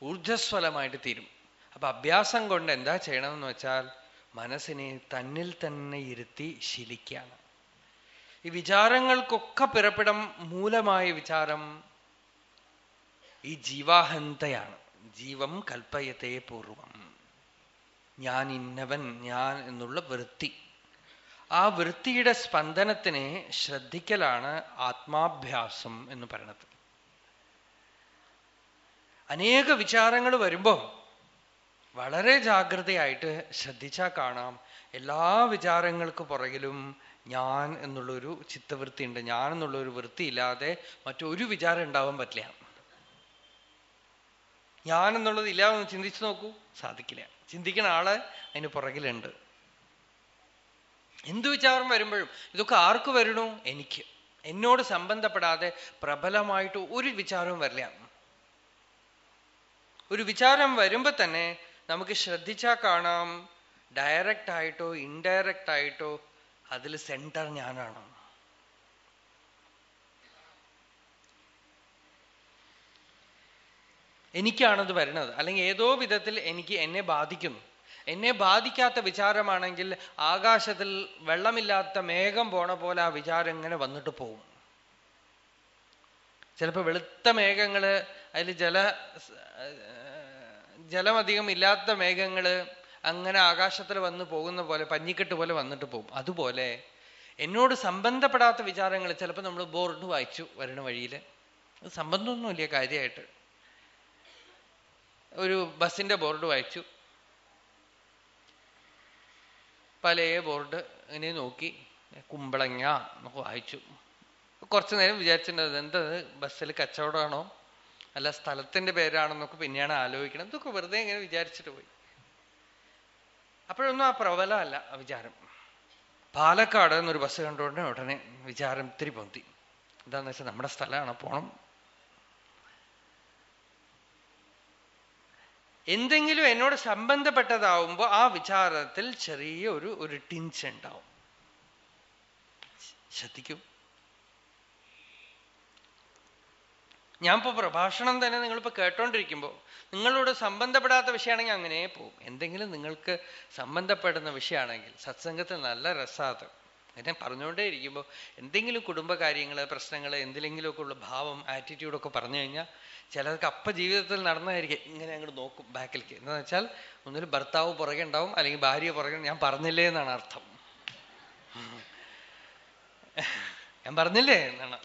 ഊർജസ്വലമായിട്ട് തീരും. അപ്പൊ അഭ്യാസം കൊണ്ട് എന്താ ചെയ്യണമെന്ന് വെച്ചാൽ മനസ്സിനെ തന്നിൽ തന്നെ ഇരുത്തി ശീലിക്കുകയാണ്. ഈ വിചാരങ്ങൾക്കൊക്കെ പിറപ്പിടം മൂലമായ വിചാരം ഈ ജീവാഹന്തയാണ്. ജീവം കൽപ്പയത്തെ പൂർവം. ഞാൻ ഇന്നവൻ ഞാൻ എന്നുള്ള വൃത്തി. ആ വൃത്തിയുടെ സ്പന്ദനത്തിനെ ശ്രദ്ധിക്കലാണ് ആത്മാഭ്യാസം എന്ന് പറയുന്നത് അനേക വിചാരങ്ങൾ വരുമ്പോൾ വളരെ ജാഗ്രതയായിട്ട് ശ്രദ്ധിച്ചാൽ കാണാം. എല്ലാ വിചാരങ്ങൾക്ക് പുറകിലും ഞാൻ എന്നുള്ളൊരു ചിത്തവൃത്തി ഉണ്ട് ഞാൻ എന്നുള്ളൊരു വൃത്തി ഇല്ലാതെ മറ്റൊരു വിചാരം ഉണ്ടാവാൻ പറ്റില്ല. ഞാൻ എന്നുള്ളത് ഇല്ലാതെ ചിന്തിച്ചു നോക്കൂ. സാധിക്കില്ല. ചിന്തിക്കുന്ന ആൾ അതിന് പുറകിലുണ്ട്. എന്തു വിചാരം വരുമ്പോഴും ഇതൊക്കെ ആർക്ക് വരണു? എനിക്ക്. എന്നോട് സംബന്ധപ്പെടാതെ പ്രബലമായിട്ട് ഒരു വിചാരവും വരില്ല. ഒരു വിചാരം വരുമ്പോ തന്നെ നമുക്ക് ശ്രദ്ധിച്ചാൽ കാണാം. ഡയറക്റ്റ് ആയിട്ടോ ഇൻഡയറക്റ്റ് ആയിട്ടോ അതിൽ സെന്റർ ഞാനാണ്. എനിക്കാണത് വരുന്നത് അല്ലെങ്കിൽ ഏതോ വിധത്തിൽ എനിക്ക് എന്നെ ബാധിക്കുന്നു. എന്നെ ബാധിക്കാത്ത വിചാരമാണെങ്കിൽ ആകാശത്തിൽ വെള്ളമില്ലാത്ത മേഘം പോണ പോലെ ആ വിചാരം ഇങ്ങനെ വന്നിട്ട് പോവും. ചിലപ്പോൾ വെളുത്ത മേഘങ്ങൾ അതിൽ ജല ജലമധികം ഇല്ലാത്ത മേഘങ്ങൾ അങ്ങനെ ആകാശത്തിൽ വന്ന് പോകുന്ന പോലെ പഞ്ഞിക്കെട്ട് പോലെ വന്നിട്ട് പോകും അതുപോലെ എന്നോട് സംബന്ധപ്പെടാത്ത വിചാരങ്ങൾ ചിലപ്പോൾ നമ്മൾ ബോർഡ് വായിച്ചു വരണ വഴിയിൽ സംബന്ധമൊന്നുമില്ല കാര്യമായിട്ട് ഒരു ബസ്സിന്റെ ബോർഡ് വായിച്ചു. പല ബോർഡ് ഇങ്ങനെ നോക്കി. കുമ്പളങ്ങ എന്നൊക്കെ വായിച്ചു. കുറച്ചു നേരം വിചാരിച്ചിട്ടുണ്ട് എന്തത് ബസ്സിൽ കച്ചവടമാണോ? അല്ല സ്ഥലത്തിന്റെ പേരാണെന്നൊക്കെ പിന്നെയാണ് ആലോചിക്കണം. ഇതൊക്കെ വെറുതെ ഇങ്ങനെ വിചാരിച്ചിട്ട് പോയി. അപ്പോഴൊന്നും ആ പ്രബലമല്ല വിചാരം. പാലക്കാട് എന്നൊരു ബസ് കണ്ടുകൊണ്ട് ഉടനെ വിചാരം ഇത്തിരി പൊന്തി. എന്താന്ന് വെച്ചാൽ നമ്മുടെ സ്ഥലമാണ് പോണം. എന്തെങ്കിലും എന്നോട് സംബന്ധപ്പെട്ടതാവുമ്പോ ആ വിചാരത്തിൽ ചെറിയ ഒരു ഒരു ടിൻസ് ഉണ്ടാവും. ശ്രദ്ധിക്കും. ഞാൻ ഇപ്പൊ പ്രഭാഷണം തന്നെ നിങ്ങളിപ്പോ കേട്ടോണ്ടിരിക്കുമ്പോൾ നിങ്ങളോട് സംബന്ധപ്പെടാത്ത വിഷയമാണെങ്കിൽ അങ്ങനെ പോകും. എന്തെങ്കിലും നിങ്ങൾക്ക് സംബന്ധപ്പെടുന്ന വിഷയമാണെങ്കിൽ സത്സംഗത്തിൽ നല്ല രസാത് അങ്ങനെ പറഞ്ഞുകൊണ്ടേ ഇരിക്കുമ്പോൾ എന്തെങ്കിലും കുടുംബകാര്യങ്ങൾ പ്രശ്നങ്ങൾ എന്തിലെങ്കിലുമൊക്കെ ഉള്ള ഭാവം ആറ്റിറ്റ്യൂഡൊക്കെ പറഞ്ഞു കഴിഞ്ഞാൽ ചിലർക്ക് അപ്പ ജീവിതത്തിൽ നടന്നതായിരിക്കും ഇങ്ങനെ അങ്ങോട്ട് നോക്കും ബാക്കിലേക്ക്. എന്താ വെച്ചാൽ ഒന്നിൽ ഭർത്താവ് പുറകെ ഉണ്ടാവും അല്ലെങ്കിൽ ഭാര്യ പുറകെ ഞാൻ പറഞ്ഞില്ലേ എന്നാണ് അർത്ഥം. ഞാൻ പറഞ്ഞില്ലേ എന്നാണ്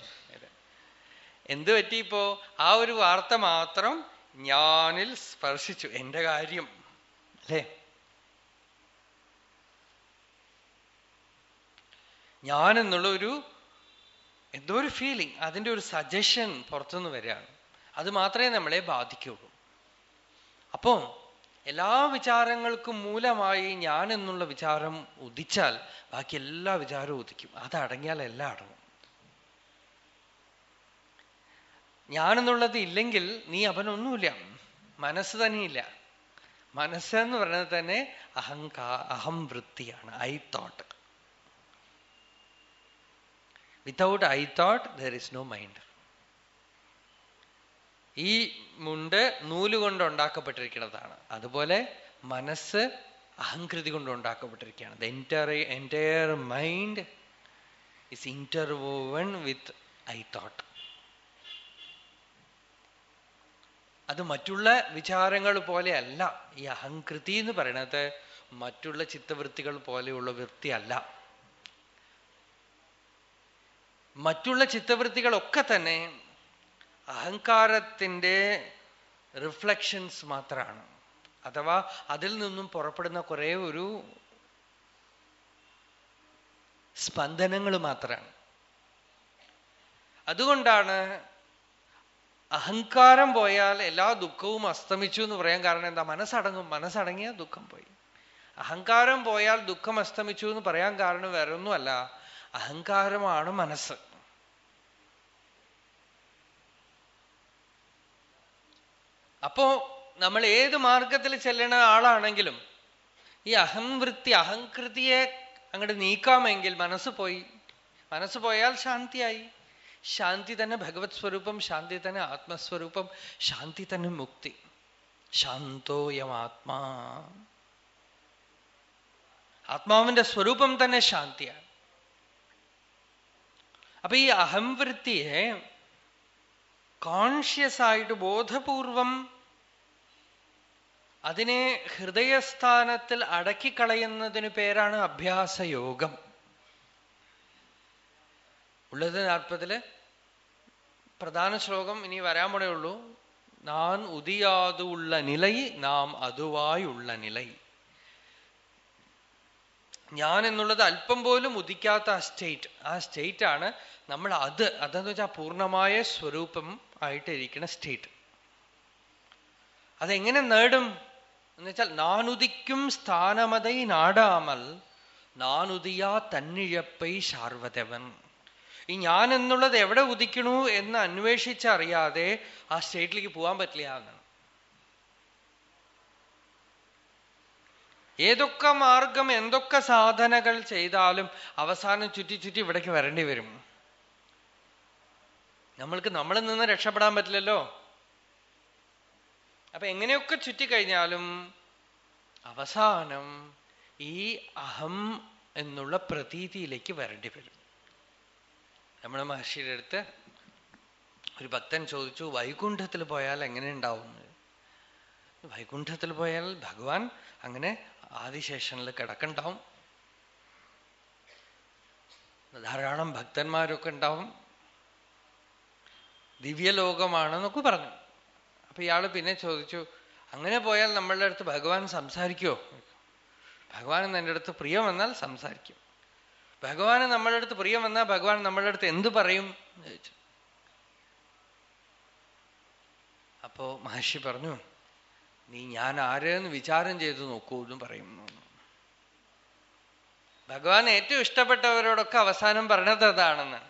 എന്ത് പറ്റി ഇപ്പോ? ആ ഒരു വാർത്ത മാത്രം ഞാനിൽ സ്പർശിച്ചു. എന്റെ കാര്യം. അല്ലേ? ഞാൻ എന്നുള്ള ഒരു എന്തോ ഒരു ഫീലിംഗ് അതിന്റെ ഒരു സജഷൻ പുറത്തുനിന്ന് വരികയാണ്. അത് മാത്രമേ നമ്മളെ ബാധിക്കുള്ളൂ അപ്പോ എല്ലാ വിചാരങ്ങൾക്കും മൂലമായി ഞാൻ എന്നുള്ള വിചാരം ഉദിച്ചാൽ ബാക്കി എല്ലാ വിചാരവും ഉദിക്കും. അത് അടങ്ങിയാൽ എല്ലാം അടങ്ങും. ഞാനെന്നുള്ളത് ഇല്ലെങ്കിൽ നീ അവനൊന്നുമില്ല. മനസ്സ് തന്നെയില്ല. മനസ്സെന്ന് പറയുന്നത് തന്നെ അഹങ്കാ അഹം വൃത്തിയാണ്. I thought without I thought there is no mind ഈ മുണ്ട് നൂൽ കൊണ്ട് ഉണ്ടാക്കപ്പെട്ടിരിക്കുന്നതാണ്. അതുപോലെ മനസ്സ് അഹങ്കൃതി കൊണ്ട് ഉണ്ടാക്കപ്പെട്ടിരിക്കുകയാണ്. Entire mind is interwoven with I thought അത് മറ്റുള്ള വിചാരങ്ങൾ പോലെയല്ല. ഈ അഹങ്കൃതി എന്ന് പറയുന്നത് മറ്റുള്ള ചിത്തവൃത്തികൾ പോലെയുള്ള വൃത്തിയല്ല. മറ്റുള്ള ചിത്തവൃത്തികളൊക്കെ തന്നെ അഹങ്കാരത്തിന്റെ റിഫ്ലക്ഷൻസ് മാത്രമാണ് അഥവാ അതിൽ നിന്നും പുറപ്പെടുന്ന കുറെ ഒരു സ്പന്ദനങ്ങൾ മാത്രമാണ് അതുകൊണ്ടാണ് അഹങ്കാരം പോയാൽ എല്ലാ ദുഃഖവും അസ്തമിച്ചു എന്ന് പറയാൻ കാരണം എന്താ? മനസ്സടങ്ങും. മനസ്സടങ്ങിയ ദുഃഖം പോയി. അഹങ്കാരം പോയാൽ ദുഃഖം അസ്തമിച്ചു എന്ന് പറയാൻ കാരണം വേറെ ഒന്നുമല്ല അഹങ്കാരമാണ് മനസ്സ്. അപ്പോ നമ്മൾ ഏത് മാർഗത്തിൽ ചെല്ലണ ആളാണെങ്കിലും ഈ അഹംവൃത്തി അഹംകൃതിയെ അങ്ങോട്ട് നീക്കാമെങ്കിൽ മനസ്സ് പോയി. മനസ്സ് പോയാൽ ശാന്തിയായി. ശാന്തി തന്നെ ഭഗവത് സ്വരൂപം ശാന്തി തന്നെ ആത്മസ്വരൂപം ശാന്തി തന്നെ മുക്തി. ശാന്തോയം ആത്മാ. ആത്മാവിന്റെ സ്വരൂപം തന്നെ ശാന്തിയാണ്. അപ്പൊ ഈ അഹംവൃത്തിയെ കോൺഷ്യസ് ആയിട്ട് ബോധപൂർവം അതിനെ ഹൃദയസ്ഥാനത്തിൽ അടക്കിക്കളയുന്നതിന് പേരാണ് അഭ്യാസയോഗം. ഉള്ളത് നാൽപ്പതിൽ പ്രധാന ശ്ലോകം ഇനി വരാൻ പോണേ ഉള്ളൂ. നാൻ ഉദിയാതു ഉള്ള നിലൈ നാം അതുവായുള്ള നിലൈ. ഞാൻ എന്നുള്ളത് അല്പം പോലും ഉദിക്കാത്ത ആ സ്റ്റേറ്റ്. ആ സ്റ്റേറ്റ് ആണ് നമ്മൾ അത്. അതെന്ന് വെച്ചാൽ പൂർണമായ സ്വരൂപം ആയിട്ടിരിക്കുന്ന സ്റ്റേറ്റ്. അതെങ്ങനെ നേടും? എന്ന് വെച്ചാൽ നാനുദിക്കും സ്ഥാനമതൈ നാടാമൽ നാനുദിയാ തന്നിഴപ്പൈ ശാർവതവൻ ഈ ഞാൻ എന്നുള്ളത് എവിടെ ഉദിക്കണു എന്ന് അന്വേഷിച്ചറിയാതെ ആ സ്റ്റേറ്റിലേക്ക് പോകാൻ പറ്റില്ല എന്നാണ് ഏതൊക്കെ മാർഗം എന്തൊക്കെ സാധനകൾ ചെയ്താലും അവസാനം ചുറ്റി ചുറ്റി ഇവിടേക്ക് വരേണ്ടി വരും. നമ്മൾക്ക് നമ്മളിൽ നിന്ന് രക്ഷപ്പെടാൻ പറ്റില്ലല്ലോ. അപ്പൊ എങ്ങനെയൊക്കെ ചുറ്റിക്കഴിഞ്ഞാലും അവസാനം ഈ അഹം എന്നുള്ള പ്രതീതിയിലേക്ക് വരേണ്ടി വരും. രമണ മഹർഷിയുടെ അടുത്ത് ഒരു ഭക്തൻ ചോദിച്ചു വൈകുണ്ഠത്തിൽ പോയാൽ എങ്ങനെ ഉണ്ടാവും? വൈകുണ്ഠത്തിൽ പോയാൽ ഭഗവാൻ അങ്ങനെ ആദിശേഷനിൽ കിടക്കണ്ടാവും. ധാരാളം ഭക്തന്മാരൊക്കെ ഉണ്ടാവും. ദിവ്യലോകമാണെന്നൊക്കെ പറഞ്ഞു. അപ്പൊ ഇയാൾ പിന്നെ ചോദിച്ചു അങ്ങനെ പോയാൽ നമ്മളുടെ അടുത്ത് ഭഗവാൻ സംസാരിക്കുമോ ഭഗവാൻ എന്റെ അടുത്ത് പ്രിയം വന്നാൽ സംസാരിക്കും. ഭഗവാന് നമ്മളുടെ അടുത്ത് പ്രിയം വന്നാൽ ഭഗവാൻ നമ്മളുടെ അടുത്ത് എന്ത് പറയും? ചോദിച്ചു. അപ്പോ മഹർഷി പറഞ്ഞു നീ ഞാൻ ആരെന്ന് വിചാരം ചെയ്തു നോക്കൂ എന്ന് പറയും. ഭഗവാൻ ഏറ്റവും ഇഷ്ടപ്പെട്ടവരോടൊക്കെ അവസാനം പറഞ്ഞത് അതാണെന്ന്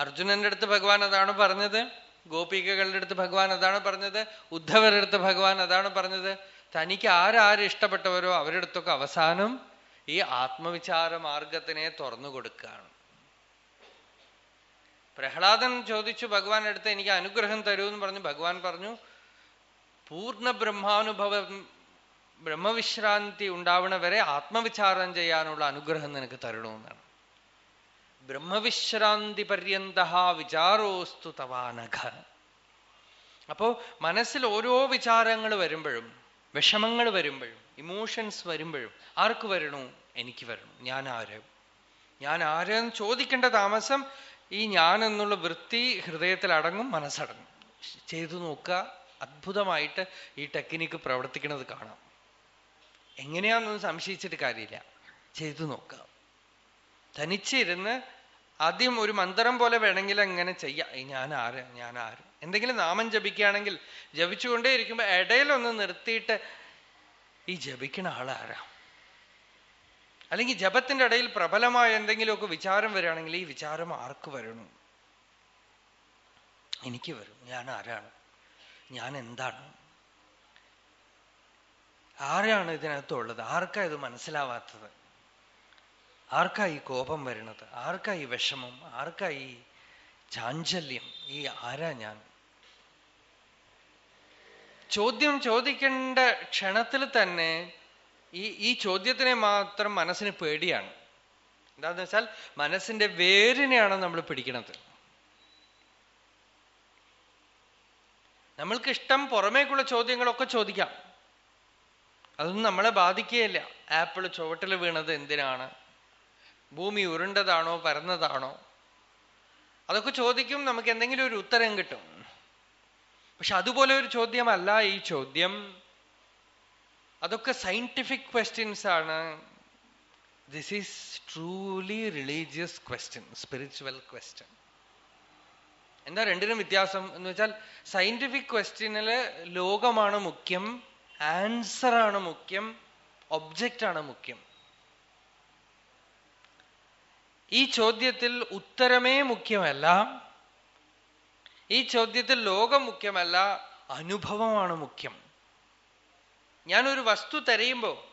അർജുനന്റെ അടുത്ത് ഭഗവാൻ അതാണ് പറഞ്ഞത്. ഗോപികകളുടെ അടുത്ത് ഭഗവാൻ അതാണ് പറഞ്ഞത് ഉദ്ധവരുടെ അടുത്ത് ഭഗവാൻ അതാണ് പറഞ്ഞത്. തനിക്ക് ആരാര് ഇഷ്ടപ്പെട്ടവരോ അവരുടെ അടുത്തൊക്കെ അവസാനം ഈ ആത്മവിചാര മാർഗത്തിനെ തുറന്നു കൊടുക്കുകയാണ്. പ്രഹ്ലാദൻ ചോദിച്ചു ഭഗവാൻ അടുത്ത് എനിക്ക് അനുഗ്രഹം തരൂ എന്ന് പറഞ്ഞു ഭഗവാൻ പറഞ്ഞു പൂർണ ബ്രഹ്മാനുഭവം ബ്രഹ്മവിശ്രാന്തി ഉണ്ടാവണ വരെ ആത്മവിചാരം ചെയ്യാനുള്ള അനുഗ്രഹം നിനക്ക് തരണമെന്നാണ് ബ്രഹ്മവിശ്രാന്തി പര്യന്ത വിചാരോസ്തു തവാനഘ. അപ്പോ മനസ്സിൽ ഓരോ വിചാരങ്ങൾ വരുമ്പോഴും വിഷമങ്ങൾ വരുമ്പോഴും ഇമോഷൻസ് വരുമ്പോഴും ആർക്ക് വരണു? എനിക്ക് വരണു. ഞാൻ ആര് ഞാൻ ആരെന്ന് ചോദിക്കേണ്ട താമസം ഈ ഞാൻ എന്നുള്ള വൃത്തി ഹൃദയത്തിൽ അടങ്ങും മനസ്സടങ്ങും. ചെയ്തു നോക്കുക. അത്ഭുതമായിട്ട് ഈ ടെക്നിക്ക് പ്രവർത്തിക്കുന്നത് കാണാം. എങ്ങനെയാണെന്നൊന്നും സംശയിച്ചിട്ട് കാര്യമില്ല. ചെയ്തു നോക്കുക. തനിച്ചിരുന്ന് ആദ്യം ഒരു മന്ത്രം പോലെ വേണമെങ്കിൽ അങ്ങനെ ചെയ്യാം? ഞാൻ ആര്? ഞാൻ ആര്? എന്തെങ്കിലും നാമം ജപിക്കുകയാണെങ്കിൽ ജപിച്ചുകൊണ്ടേ ഇരിക്കുമ്പോൾ ഇടയിലൊന്ന് നിർത്തിയിട്ട് ഈ ജപിക്കണ ആളാരാ അല്ലെങ്കിൽ ജപത്തിന്റെ ഇടയിൽ പ്രബലമായ എന്തെങ്കിലുമൊക്കെ വിചാരം വരികയാണെങ്കിൽ ഈ വിചാരം ആർക്ക് വരണം? എനിക്ക് വരും. ഞാൻ ആരാണ്? ഞാൻ എന്താണ്? ആരാണ് ഇതിനകത്തുള്ളത്? ആർക്കാ ഇത് മനസ്സിലാവാത്തത്? ആർക്കാ ഈ കോപം വരുന്നത്? ആർക്കാ ഈ വിഷമം? ആർക്കാ ഈ ചാഞ്ചല്യം? ഈ ആരാ ഞാൻ? ചോദ്യം ചോദിക്കേണ്ട ക്ഷണത്തിൽ തന്നെ ഈ ഈ ചോദ്യത്തിനെ മാത്രം മനസ്സിന് പേടിയാണ്. എന്താന്ന് വെച്ചാൽ മനസ്സിന്റെ വേരിനെയാണ് നമ്മൾ പിടിക്കുന്നത് നമ്മൾക്ക് ഇഷ്ടം പുറമേക്കുള്ള ചോദ്യങ്ങളൊക്കെ ചോദിക്കാം. അതൊന്നും നമ്മളെ ബാധിക്കുകയില്ല. ആപ്പിൾ ചുവട്ടിൽ വീണത് എന്തിനാണ്? ഭൂമി ഉരുണ്ടതാണോ പരന്നതാണോ? അതൊക്കെ ചോദിക്കും നമുക്ക് എന്തെങ്കിലും ഒരു ഉത്തരം കിട്ടും. പക്ഷെ അതുപോലെ ഒരു ചോദ്യമല്ല ഈ ചോദ്യം. അതൊക്കെ സയന്റിഫിക് ക്വസ്റ്റ്യൻസ് ആണ്. This is truly religious question spiritual question എന്താ രണ്ടിനും വ്യത്യാസം? എന്ന് വെച്ചാൽ സയന്റിഫിക് ക്വസ്റ്റ്യനിൽ ലോകമാണ് മുഖ്യം ആൻസർ ആണ് മുഖ്യം ഒബ്ജക്റ്റ് ആണ് മുഖ്യം. ഈ ചോദ്യത്തിൽ ഉത്തരമേ മുഖ്യമല്ല. ഈ ചോദ്യത്തിൽ ലോകം മുഖ്യമല്ല അനുഭവമാണ് മുഖ്യം. ഞാനൊരു വസ്തു തരയുമ്പോ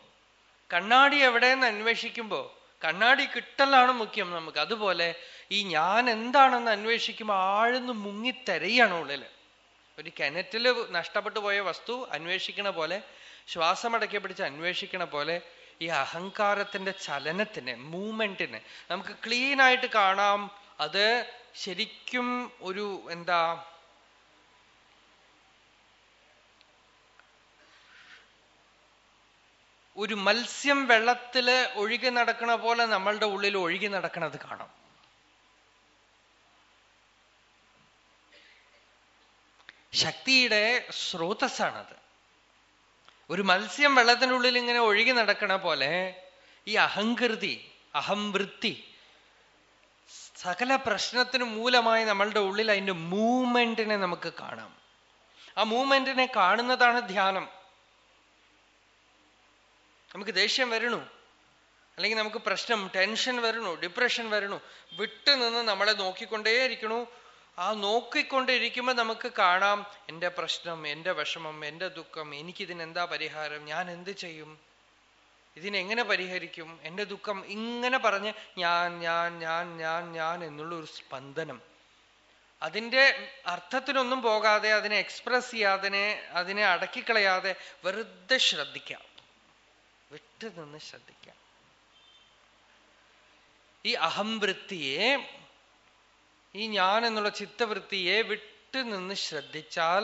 കണ്ണാടി എവിടെയെന്ന് അന്വേഷിക്കുമ്പോ കണ്ണാടി കിട്ടലാണ് മുഖ്യം നമുക്ക്. അതുപോലെ ഈ ഞാൻ എന്താണെന്ന് അന്വേഷിക്കുമ്പോൾ ആഴ്ന്ന് മുങ്ങിത്തരയാണ് ഉള്ളിൽ ഒരു കിണറ്റിൽ നഷ്ടപ്പെട്ടു പോയ വസ്തു അന്വേഷിക്കണ പോലെ ശ്വാസമടക്കി പിടിച്ച് അന്വേഷിക്കണ പോലെ ഈ അഹങ്കാരത്തിന്റെ ചലനത്തിന് മൂവ്മെന്റിന് നമുക്ക് ക്ലീൻ ആയിട്ട് കാണാം. അത് ശരിക്കും ഒരു എന്താ ഒരു മത്സ്യം വെള്ളത്തിൽ ഒഴുകി നടക്കണ പോലെ നമ്മളുടെ ഉള്ളിൽ ഒഴുകി നടക്കണത് കാണാം. ശക്തിയുടെ സ്രോതസ്സാണത്. ഒരു മത്സ്യം വെള്ളത്തിനുള്ളിൽ ഇങ്ങനെ ഒഴുകി നടക്കണ പോലെ ഈ അഹങ്കൃതി അഹംവൃത്തി സകല പ്രശ്നത്തിന് മൂലമായി നമ്മളുടെ ഉള്ളിൽ അതിന്റെ മൂവ്മെന്റിനെ നമുക്ക് കാണാം. ആ മൂവ്മെന്റിനെ കാണുന്നതാണ് ധ്യാനം. നമുക്ക് ദേഷ്യം വരണു. അല്ലെങ്കിൽ നമുക്ക് പ്രശ്നം ടെൻഷൻ വരണു ഡിപ്രഷൻ വരണു. വിട്ടു നിന്ന് നമ്മളെ നോക്കിക്കൊണ്ടേയിരിക്കണു. ആ നോക്കിക്കൊണ്ടിരിക്കുമ്പോൾ നമുക്ക് കാണാം എന്റെ പ്രശ്നം എന്റെ വിഷമം എന്റെ ദുഃഖം എനിക്കിതിനെന്താ പരിഹാരം ഞാൻ എന്ത് ചെയ്യും? ഇതിനെങ്ങനെ പരിഹരിക്കും? എന്റെ ദുഃഖം ഇങ്ങനെ പറഞ്ഞ് ഞാൻ ഞാൻ ഞാൻ ഞാൻ ഞാൻ എന്നുള്ള ഒരു സ്പന്ദനം. അതിന്റെ അർത്ഥത്തിനൊന്നും പോകാതെ അതിനെ എക്സ്പ്രസ് ചെയ്യാതെ അതിനെ അടക്കിക്കളയാതെ വെറുതെ ശ്രദ്ധിക്കാം. വിട്ടു നിന്ന് ശ്രദ്ധിക്കാം. ഈ അഹംവൃത്തിയെ ഈ ഞാൻ എന്നുള്ള ചിത്തവൃത്തിയെ വിട്ടു നിന്ന് ശ്രദ്ധിച്ചാൽ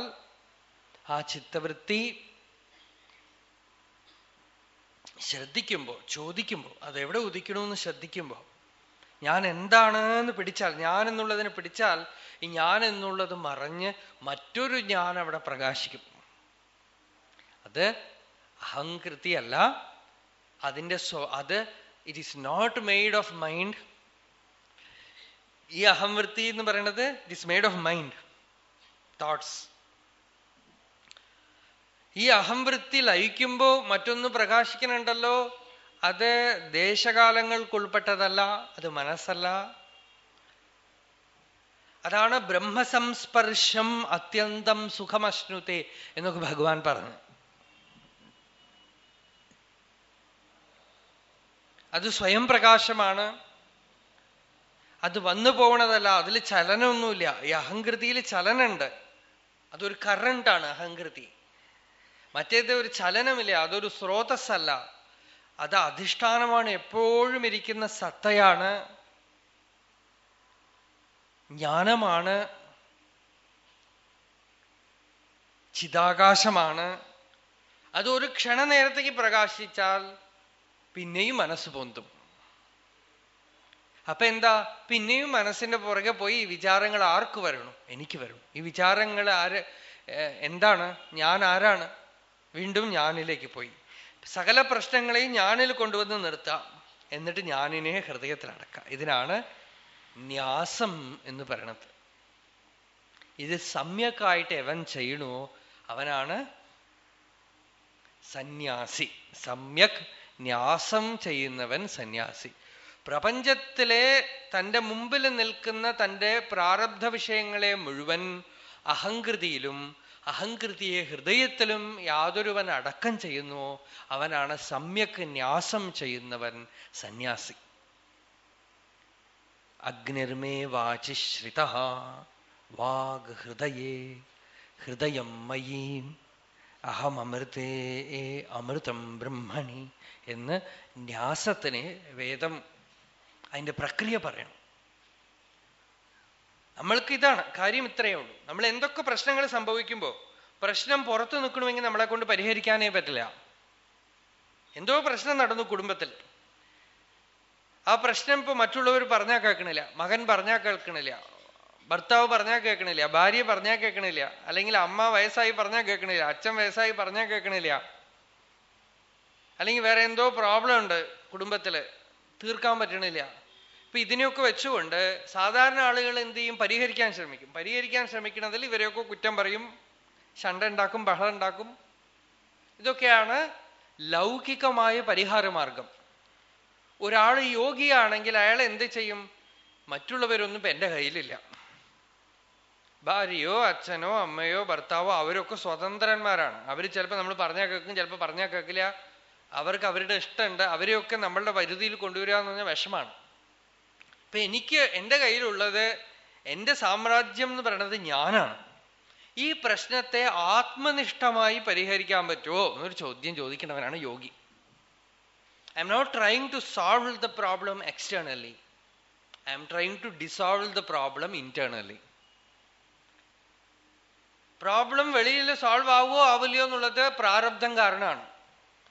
ആ ചിത്തവൃത്തി ശ്രദ്ധിക്കുമ്പോൾ ചോദിക്കുമ്പോൾ അതെവിടെ ഉദിക്കണമെന്ന് ശ്രദ്ധിക്കുമ്പോൾ ഞാൻ എന്താണ് എന്ന് പിടിച്ചാൽ ഞാൻ എന്നുള്ളതിനെ പിടിച്ചാൽ ഈ ഞാൻ എന്നുള്ളത് മറഞ്ഞ് മറ്റൊരു ഞാൻ അവിടെ പ്രകാശിക്കും. അത് അഹങ്കൃതിയല്ല അതിന്റെ സ്വ അത് it is not made of mind ഈ അഹംവൃത്തി എന്ന് പറയുന്നത് it is made of mind thoughts ഈ അഹംവൃത്തി ലയിക്കുമ്പോ മറ്റൊന്ന് പ്രകാശിക്കുന്നുണ്ടല്ലോ അത് ദേശകാലങ്ങൾക്കുൾപ്പെട്ടതല്ല അത് മനസ്സല്ല. അതാണ് ബ്രഹ്മസംസ്പർശം അത്യന്തം സുഖമശ്നുത്തെ എന്നൊക്കെ ഭഗവാൻ പറഞ്ഞു. അത് സ്വയം പ്രകാശമാണ്. അത് വന്നു പോകണതല്ല അതിൽ ചലനമൊന്നുമില്ല. ഈ അഹങ്കൃതിയിൽ ചലനുണ്ട് അതൊരു കറണ്ടാണ് അഹങ്കൃതി മറ്റേത് ഒരു ചലനമില്ല അതൊരു സ്രോതസ്സല്ല. അത് അധിഷ്ഠാനമാണ് എപ്പോഴും ഇരിക്കുന്ന സത്തയാണ്. ജ്ഞാനമാണ്. ചിതാകാശമാണ് അത് ഒരു ക്ഷണനേരത്തേക്ക് പ്രകാശിച്ചാൽ പിന്നെയും മനസ്സ് പൊന്തും. അപ്പൊ എന്താ? പിന്നെയും മനസ്സിന്റെ പുറകെ പോയി ഈ വിചാരങ്ങൾ ആർക്ക് വരണം? എനിക്ക് വരണം. ഈ വിചാരങ്ങൾ ആര് എന്താണ്? ഞാൻ ആരാണ്? വീണ്ടും ഞാനിലേക്ക് പോയി. സകല പ്രശ്നങ്ങളെയും ഞാനിൽ കൊണ്ടുവന്ന് നിർത്താം. എന്നിട്ട് ഞാനിനെ ഹൃദയത്തിൽ അടക്കാം. ഇതിനാണ് ന്യാസം എന്ന് പറയണത്. ഇത് സമ്യക്കായിട്ട് എവൻ ചെയ്യണോ അവനാണ് സന്യാസി. സമ്യക് ന്യാസം ചെയ്യുന്നവൻ സന്യാസി. പ്രപഞ്ചത്തിലെ തന്റെ മുമ്പിൽ നിൽക്കുന്ന തന്റെ പ്രാരബ്ധ വിഷയങ്ങളെ മുഴുവൻ അഹങ്കൃതിയിലും അഹങ്കൃതിയെ ഹൃദയത്തിലും യാതൊരുവൻ അടക്കം ചെയ്യുന്നുവോ അവനാണ് സമ്യക് ന്യാസം ചെയ്യുന്നവൻ സന്യാസി. അഗ്നിർമേ വാചിശ്രിത വാഗ് ഹൃദയേ ഹൃദയം മയീം അമൃതേ അമൃതം ബ്രഹ്മണി എന്ന് ന്യാസത്തിന് വേദം അതിന്റെ പ്രക്രിയ പറയണം. നമ്മൾക്ക് ഇതാണ് കാര്യം ഇത്രയേ ഉള്ളൂ. നമ്മൾ എന്തൊക്കെ പ്രശ്നങ്ങൾ സംഭവിക്കുമ്പോൾ പ്രശ്നം പുറത്തു നിൽക്കണമെങ്കിൽ നമ്മളെ കൊണ്ട് പരിഹരിക്കാനേ പറ്റില്ല. എന്തോ പ്രശ്നം നടന്നു കുടുംബത്തിൽ. ആ പ്രശ്നം ഇപ്പൊ മറ്റുള്ളവർ പറഞ്ഞാൽ കേൾക്കണില്ല. മകൻ പറഞ്ഞാൽ കേൾക്കണില്ല. ഭർത്താവ് പറഞ്ഞാൽ കേൾക്കണില്ല. ഭാര്യ പറഞ്ഞാൽ കേൾക്കണില്ല. അല്ലെങ്കിൽ അമ്മ വയസ്സായി പറഞ്ഞാൽ കേൾക്കണില്ല. അച്ഛൻ വയസ്സായി പറഞ്ഞാൽ കേൾക്കണില്ല. അല്ലെങ്കിൽ വേറെ എന്തോ പ്രോബ്ലം ഉണ്ട് കുടുംബത്തിൽ തീർക്കാൻ പറ്റണില്ല. ഇപ്പൊ ഇതിനെയൊക്കെ വെച്ചുകൊണ്ട് സാധാരണ ആളുകൾ എന്ത് ചെയ്യും? പരിഹരിക്കാൻ ശ്രമിക്കും. പരിഹരിക്കാൻ ശ്രമിക്കുന്നതിൽ ഇവരെയൊക്കെ കുറ്റം പറയും. ശണ്ട ഉണ്ടാക്കും ബഹളം ഉണ്ടാക്കും. ഇതൊക്കെയാണ് ലൗകികമായ പരിഹാര മാർഗം ഒരാൾ യോഗിയാണെങ്കിൽ അയാൾ എന്ത് ചെയ്യും? മറ്റുള്ളവരൊന്നും ഇപ്പൊ എന്റെ കയ്യിലില്ല. ഭാര്യയോ അച്ഛനോ അമ്മയോ ഭർത്താവോ അവരൊക്കെ സ്വതന്ത്രന്മാരാണ്. അവർ ചിലപ്പോൾ നമ്മൾ പറഞ്ഞാൽ കേൾക്കും ചിലപ്പോൾ പറഞ്ഞാൽ കേൾക്കില്ല. അവർക്ക് അവരുടെ ഇഷ്ടമുണ്ട്. അവരെയൊക്കെ നമ്മളുടെ വരുതിയിൽ കൊണ്ടുവരിക എന്ന് പറഞ്ഞാൽ വിഷമാണ് ഇപ്പൊ എനിക്ക് എന്റെ കയ്യിലുള്ളത് എന്റെ സാമ്രാജ്യം എന്ന് പറയുന്നത് ഞാനാണ്. ഈ പ്രശ്നത്തെ ആത്മനിഷ്ഠമായി പരിഹരിക്കാൻ പറ്റുമോ എന്നൊരു ചോദ്യം ചോദിക്കുന്നവനാണ് യോഗി. I am not trying to solve the problem externally I am trying to dissolve the problem internally problem വെളിയിൽ സോൾവ് ആവുമോ ആവില്ലയോ എന്നുള്ളത് പ്രാരബ്ധം കാരണമാണ്.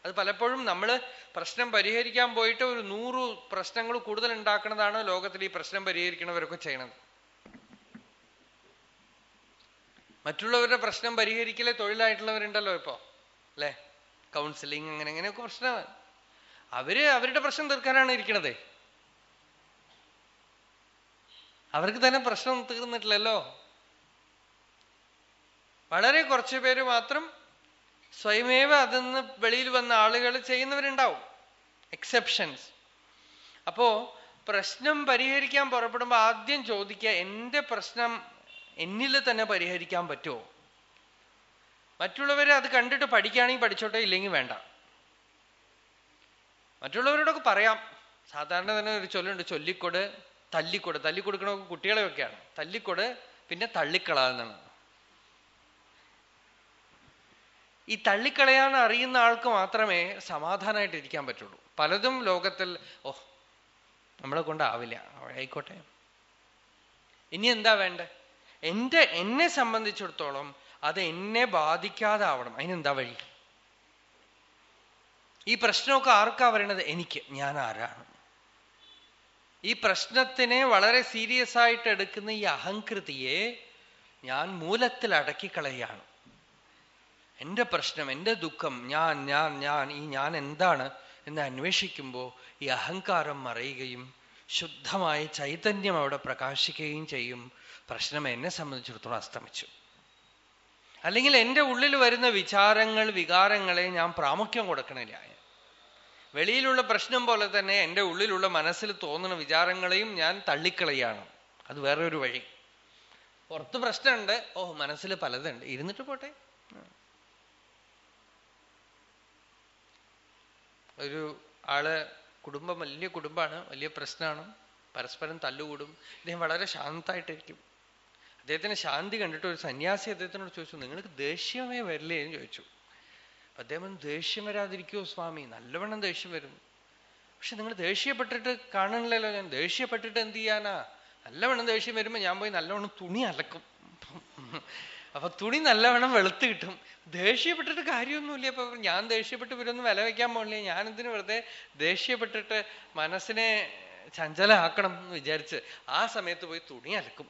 അത് പലപ്പോഴും നമ്മൾ പ്രശ്നം പരിഹരിക്കാൻ പോയിട്ട് ഒരു നൂറ് പ്രശ്നങ്ങൾ കൂടുതൽ ഉണ്ടാക്കുന്നതാണ് ലോകത്തിൽ ഈ പ്രശ്നം പരിഹരിക്കണവരൊക്കെ ചെയ്യണത്. മറ്റുള്ളവരുടെ പ്രശ്നം പരിഹരിക്കലേ തൊഴിലായിട്ടുള്ളവരുണ്ടല്ലോ ഇപ്പോ അല്ലെ? കൗൺസിലിംഗ് അങ്ങനെ അങ്ങനെയൊക്കെ പ്രശ്നമാണ്. അവർ അവരുടെ പ്രശ്നം തീർക്കാനാണ് ഇരിക്കണത്. അവർക്ക് തന്നെ പ്രശ്നം തീർന്നിട്ടില്ലല്ലോ. വളരെ കുറച്ചു പേര് മാത്രം സ്വയമേവ അതിന്ന് വെളിയിൽ വന്ന ആളുകൾ ചെയ്യുന്നവരുണ്ടാവും. എക്സെപ്ഷൻസ് അപ്പോ പ്രശ്നം പരിഹരിക്കാൻ പുറപ്പെടുമ്പോ ആദ്യം ചോദിക്കുക എന്റെ പ്രശ്നം എന്നിൽ തന്നെ പരിഹരിക്കാൻ പറ്റുമോ? മറ്റുള്ളവരെ അത് കണ്ടിട്ട് പഠിക്കുകയാണെങ്കിൽ പഠിച്ചോട്ടെ ഇല്ലെങ്കിൽ വേണ്ട. മറ്റുള്ളവരോടൊക്കെ പറയാം. സാധാരണ തന്നെ ഒരു ചൊല്ലുണ്ട് ചൊല്ലിക്കൊട് തല്ലിക്കൊട്. തല്ലിക്കൊടുക്കണമൊക്കെ കുട്ടികളെയൊക്കെയാണ്. തല്ലിക്കൊട് പിന്നെ തള്ളിക്കളാന്നാണ് ഈ തള്ളിക്കളയാൻ അറിയുന്ന ആൾക്ക് മാത്രമേ സമാധാനമായിട്ട് ഇരിക്കാൻ പറ്റുള്ളൂ. പലതും ലോകത്തിൽ ഓ നമ്മളെ കൊണ്ടാവില്ല. ആയിക്കോട്ടെ. ഇനി എന്താ വേണ്ടേ? എന്റെ എന്നെ സംബന്ധിച്ചിടത്തോളം അത് എന്നെ ബാധിക്കാതെ ആവണം. അതിനെന്താ വഴി? ഈ പ്രശ്നമൊക്കെ ആർക്കാ പറയണത്? എനിക്ക്. ഞാൻ ആരാണ്? ഈ പ്രശ്നത്തിനെ വളരെ സീരിയസ് ആയിട്ട് എടുക്കുന്ന ഈ അഹങ്കൃതിയെ ഞാൻ മൂലത്തിൽ അടക്കിക്കളയാണ് എന്റെ പ്രശ്നം എന്റെ ദുഃഖം ഞാൻ ഞാൻ ഞാൻ ഈ ഞാൻ എന്താണ് എന്ന് അന്വേഷിക്കുമ്പോൾ ഈ അഹങ്കാരം മറയുകയും ശുദ്ധമായ ചൈതന്യം അവിടെ പ്രകാശിക്കുകയും ചെയ്യും. പ്രശ്നം എന്നെ സംബന്ധിച്ചിടത്തോളം അസ്തമിച്ചു. അല്ലെങ്കിൽ എന്റെ ഉള്ളിൽ വരുന്ന വിചാരങ്ങൾ വികാരങ്ങളെ ഞാൻ പ്രാമുഖ്യം കൊടുക്കണില്ല. വെളിയിലുള്ള പ്രശ്നം പോലെ തന്നെ എന്റെ ഉള്ളിലുള്ള മനസ്സിൽ തോന്നുന്ന വിചാരങ്ങളെയും ഞാൻ തള്ളിക്കളയാണ്. അത് വേറൊരു വഴി. പുറത്ത് പ്രശ്നമുണ്ട്. ഓ മനസ്സിൽ പലതുണ്ട്. ഇരുന്നിട്ട് പോട്ടെ. ഒരു ആൾ കുടുംബം വലിയ കുടുംബമാണ് വലിയ പ്രശ്നമാണ് പരസ്പരം തല്ലുകൂടും ഇദ്ദേഹം വളരെ ശാന്തമായിട്ടിരിക്കും. അദ്ദേഹത്തിന് ശാന്തി കണ്ടിട്ട് ഒരു സന്യാസി അദ്ദേഹത്തിനോട് ചോദിച്ചു നിങ്ങൾക്ക് ദേഷ്യമേ വരില്ലേ? എന്ന് ചോദിച്ചു. അദ്ദേഹം ദേഷ്യം വരാതിരിക്കുമോ സ്വാമി? നല്ലവണ്ണം ദേഷ്യം വരും പക്ഷെ നിങ്ങൾ ദേഷ്യപ്പെട്ടിട്ട് കാണണില്ലല്ലോ ഞാൻ ദേഷ്യപ്പെട്ടിട്ട് എന്ത് ചെയ്യാനാ? നല്ലവണ്ണം ദേഷ്യം വരുമ്പോൾ ഞാൻ പോയി നല്ലവണ്ണം തുണി അലക്കും. അപ്പൊ തുണി നല്ലവണ്ണം വെളുത്ത് കിട്ടും. ദേഷ്യപ്പെട്ടിട്ട് കാര്യമൊന്നുമില്ല. ഇപ്പൊ ഞാൻ ദേഷ്യപ്പെട്ട് ഇവരൊന്നും വില വെക്കാൻ ഞാൻ എന്തിന് വെറുതെ ദേഷ്യപ്പെട്ടിട്ട് മനസ്സിനെ ചഞ്ചലമാക്കണം എന്ന് വിചാരിച്ച് ആ സമയത്ത് പോയി തുണി അലക്കും.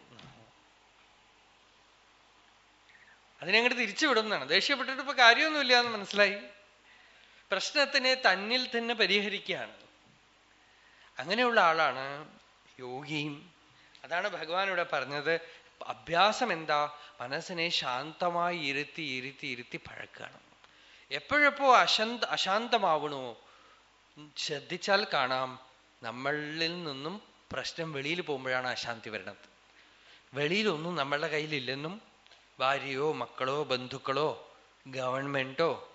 അതിനങ്ങോട്ട് തിരിച്ചു വിടുന്നതാണ്. ദേഷ്യപ്പെട്ടിട്ട് ഇപ്പൊ കാര്യമൊന്നുമില്ല എന്ന് മനസ്സിലായി. പ്രശ്നത്തിനെ തന്നിൽ തന്നെ പരിഹരിക്കുകയാണ്. അങ്ങനെയുള്ള ആളാണ് യോഗിയും. അതാണ് ഭഗവാൻ ഇവിടെ പറഞ്ഞത്. അഭ്യാസം എന്താ മനസ്സിനെ ശാന്തമായി ഇരുത്തി ഇരുത്തി ഇരുത്തി പഴക്കണം എപ്പോഴെപ്പോ അശാന്ത അശാന്തമാവണോ? ശ്രദ്ധിച്ചാൽ കാണാം. നമ്മളിൽ നിന്നും പ്രശ്നം വെളിയിൽ പോകുമ്പോഴാണ് അശാന്തി വരണത് വെളിയിലൊന്നും നമ്മളുടെ കയ്യിലില്ലെന്നും ഭാര്യയോ മക്കളോ ബന്ധുക്കളോ ഗവൺമെന്റോ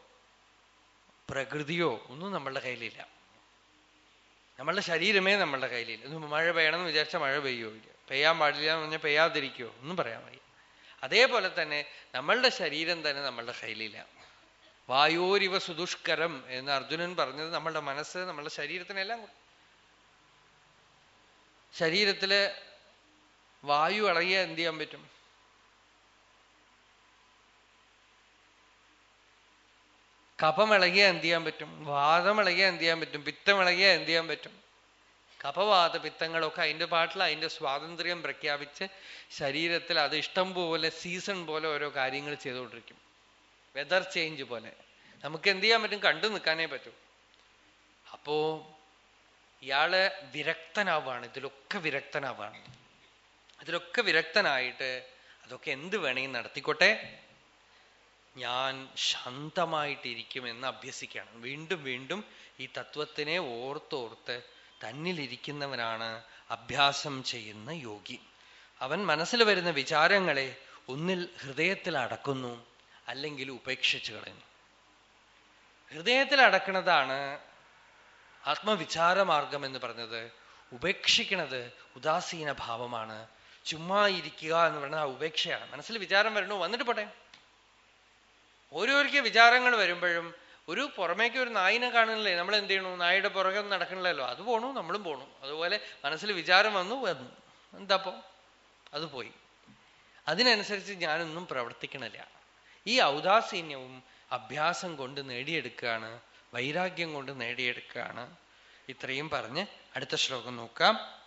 പ്രകൃതിയോ ഒന്നും നമ്മളുടെ കയ്യിലില്ല. നമ്മളുടെ ശരീരമേ നമ്മളുടെ കയ്യിലില്ല. മഴ പെയ്യണമെന്ന് വിചാരിച്ചാൽ മഴ പെയ്യോ ഇല്ല? പെയ്യാൻ പാടില്ല എന്ന് പറഞ്ഞാൽ പെയ്യാതിരിക്കോ ഒന്നും പറയാൻ വയ്യ. അതേപോലെ തന്നെ നമ്മളുടെ ശരീരം തന്നെ നമ്മളുടെ കയ്യിലില്ല. വായോരിവ സുദുഷ്കരം എന്ന് അർജുനൻ പറഞ്ഞത് നമ്മളുടെ മനസ്സ് നമ്മളുടെ ശരീരത്തിനെല്ലാം ശരീരത്തിൽ വായു അടങ്ങിയ എന്ത് ചെയ്യാൻ പറ്റും? കഫം ഇളകിയാൽ എന്ത് ചെയ്യാൻ പറ്റും? വാദം ഇളകിയാൽ എന്ത് ചെയ്യാൻ പറ്റും? പിത്തം ഇളകിയാൽ എന്ത് ചെയ്യാൻ പറ്റും? കഫവാദ പിത്തങ്ങളൊക്കെ അതിന്റെ പാട്ടിൽ അതിന്റെ സ്വാതന്ത്ര്യം പ്രഖ്യാപിച്ച് ശരീരത്തിൽ അത് ഇഷ്ടം പോലെ സീസൺ പോലെ ഓരോ കാര്യങ്ങൾ ചെയ്തുകൊണ്ടിരിക്കും. വെതർ ചേഞ്ച് പോലെ. നമുക്ക് എന്ത് ചെയ്യാൻ പറ്റും? കണ്ടു നിൽക്കാനേ പറ്റൂ. അപ്പോ ഇയാൾ വിരക്തനാവാണ്. ഇതിലൊക്കെ വിരക്തനാവാണ്. ഇതിലൊക്കെ വിരക്തനായിട്ട് അതൊക്കെ എന്ത് വേണമെങ്കിൽ നടത്തിക്കോട്ടെ? ഞാൻ ശാന്തമായിട്ടിരിക്കുമെന്ന് അഭ്യസിക്കണം വീണ്ടും വീണ്ടും ഈ തത്വത്തിനെ ഓർത്തോർത്ത് തന്നിലിരിക്കുന്നവനാണ് അഭ്യാസം ചെയ്യുന്ന യോഗി. അവൻ മനസ്സിൽ വരുന്ന വിചാരങ്ങളെ ഒന്നിൽ ഹൃദയത്തിൽ അടക്കുന്നു അല്ലെങ്കിൽ ഉപേക്ഷിച്ചു കളയുന്നു. ഹൃദയത്തിൽ അടക്കുന്നതാണ് ആത്മവിചാരമാർഗം എന്ന് പറഞ്ഞത്. ഉപേക്ഷിക്കുന്നത് ഉദാസീന ഭാവമാണ്. ചുമ്മാ ഇരിക്കുക എന്ന് പറയുന്നത് ആ ഉപേക്ഷയാണ്. മനസ്സിൽ വിചാരം വരണു? വന്നിട്ട് പോട്ടെ. ഓരോരിക്കും വിചാരങ്ങൾ വരുമ്പോഴും ഒരു പുറമേക്ക് ഒരു നായിനെ കാണുന്നില്ലേ? നമ്മൾ എന്ത് ചെയ്യണു? നായുടെ പുറകെ നടക്കണില്ലല്ലോ. അത് പോണു നമ്മളും പോണു. അതുപോലെ മനസ്സിൽ വിചാരം വന്നു വന്നു. എന്താപ്പോ അത് പോയി. അതിനനുസരിച്ച് ഞാനൊന്നും പ്രവർത്തിക്കണില്ല. ഈ ഔദാസീന്യവും അഭ്യാസം കൊണ്ട് നേടിയെടുക്കുകയാണ് വൈരാഗ്യം കൊണ്ട് നേടിയെടുക്കുകയാണ്. ഇത്രയും പറഞ്ഞ് അടുത്ത ശ്ലോകം നോക്കാം.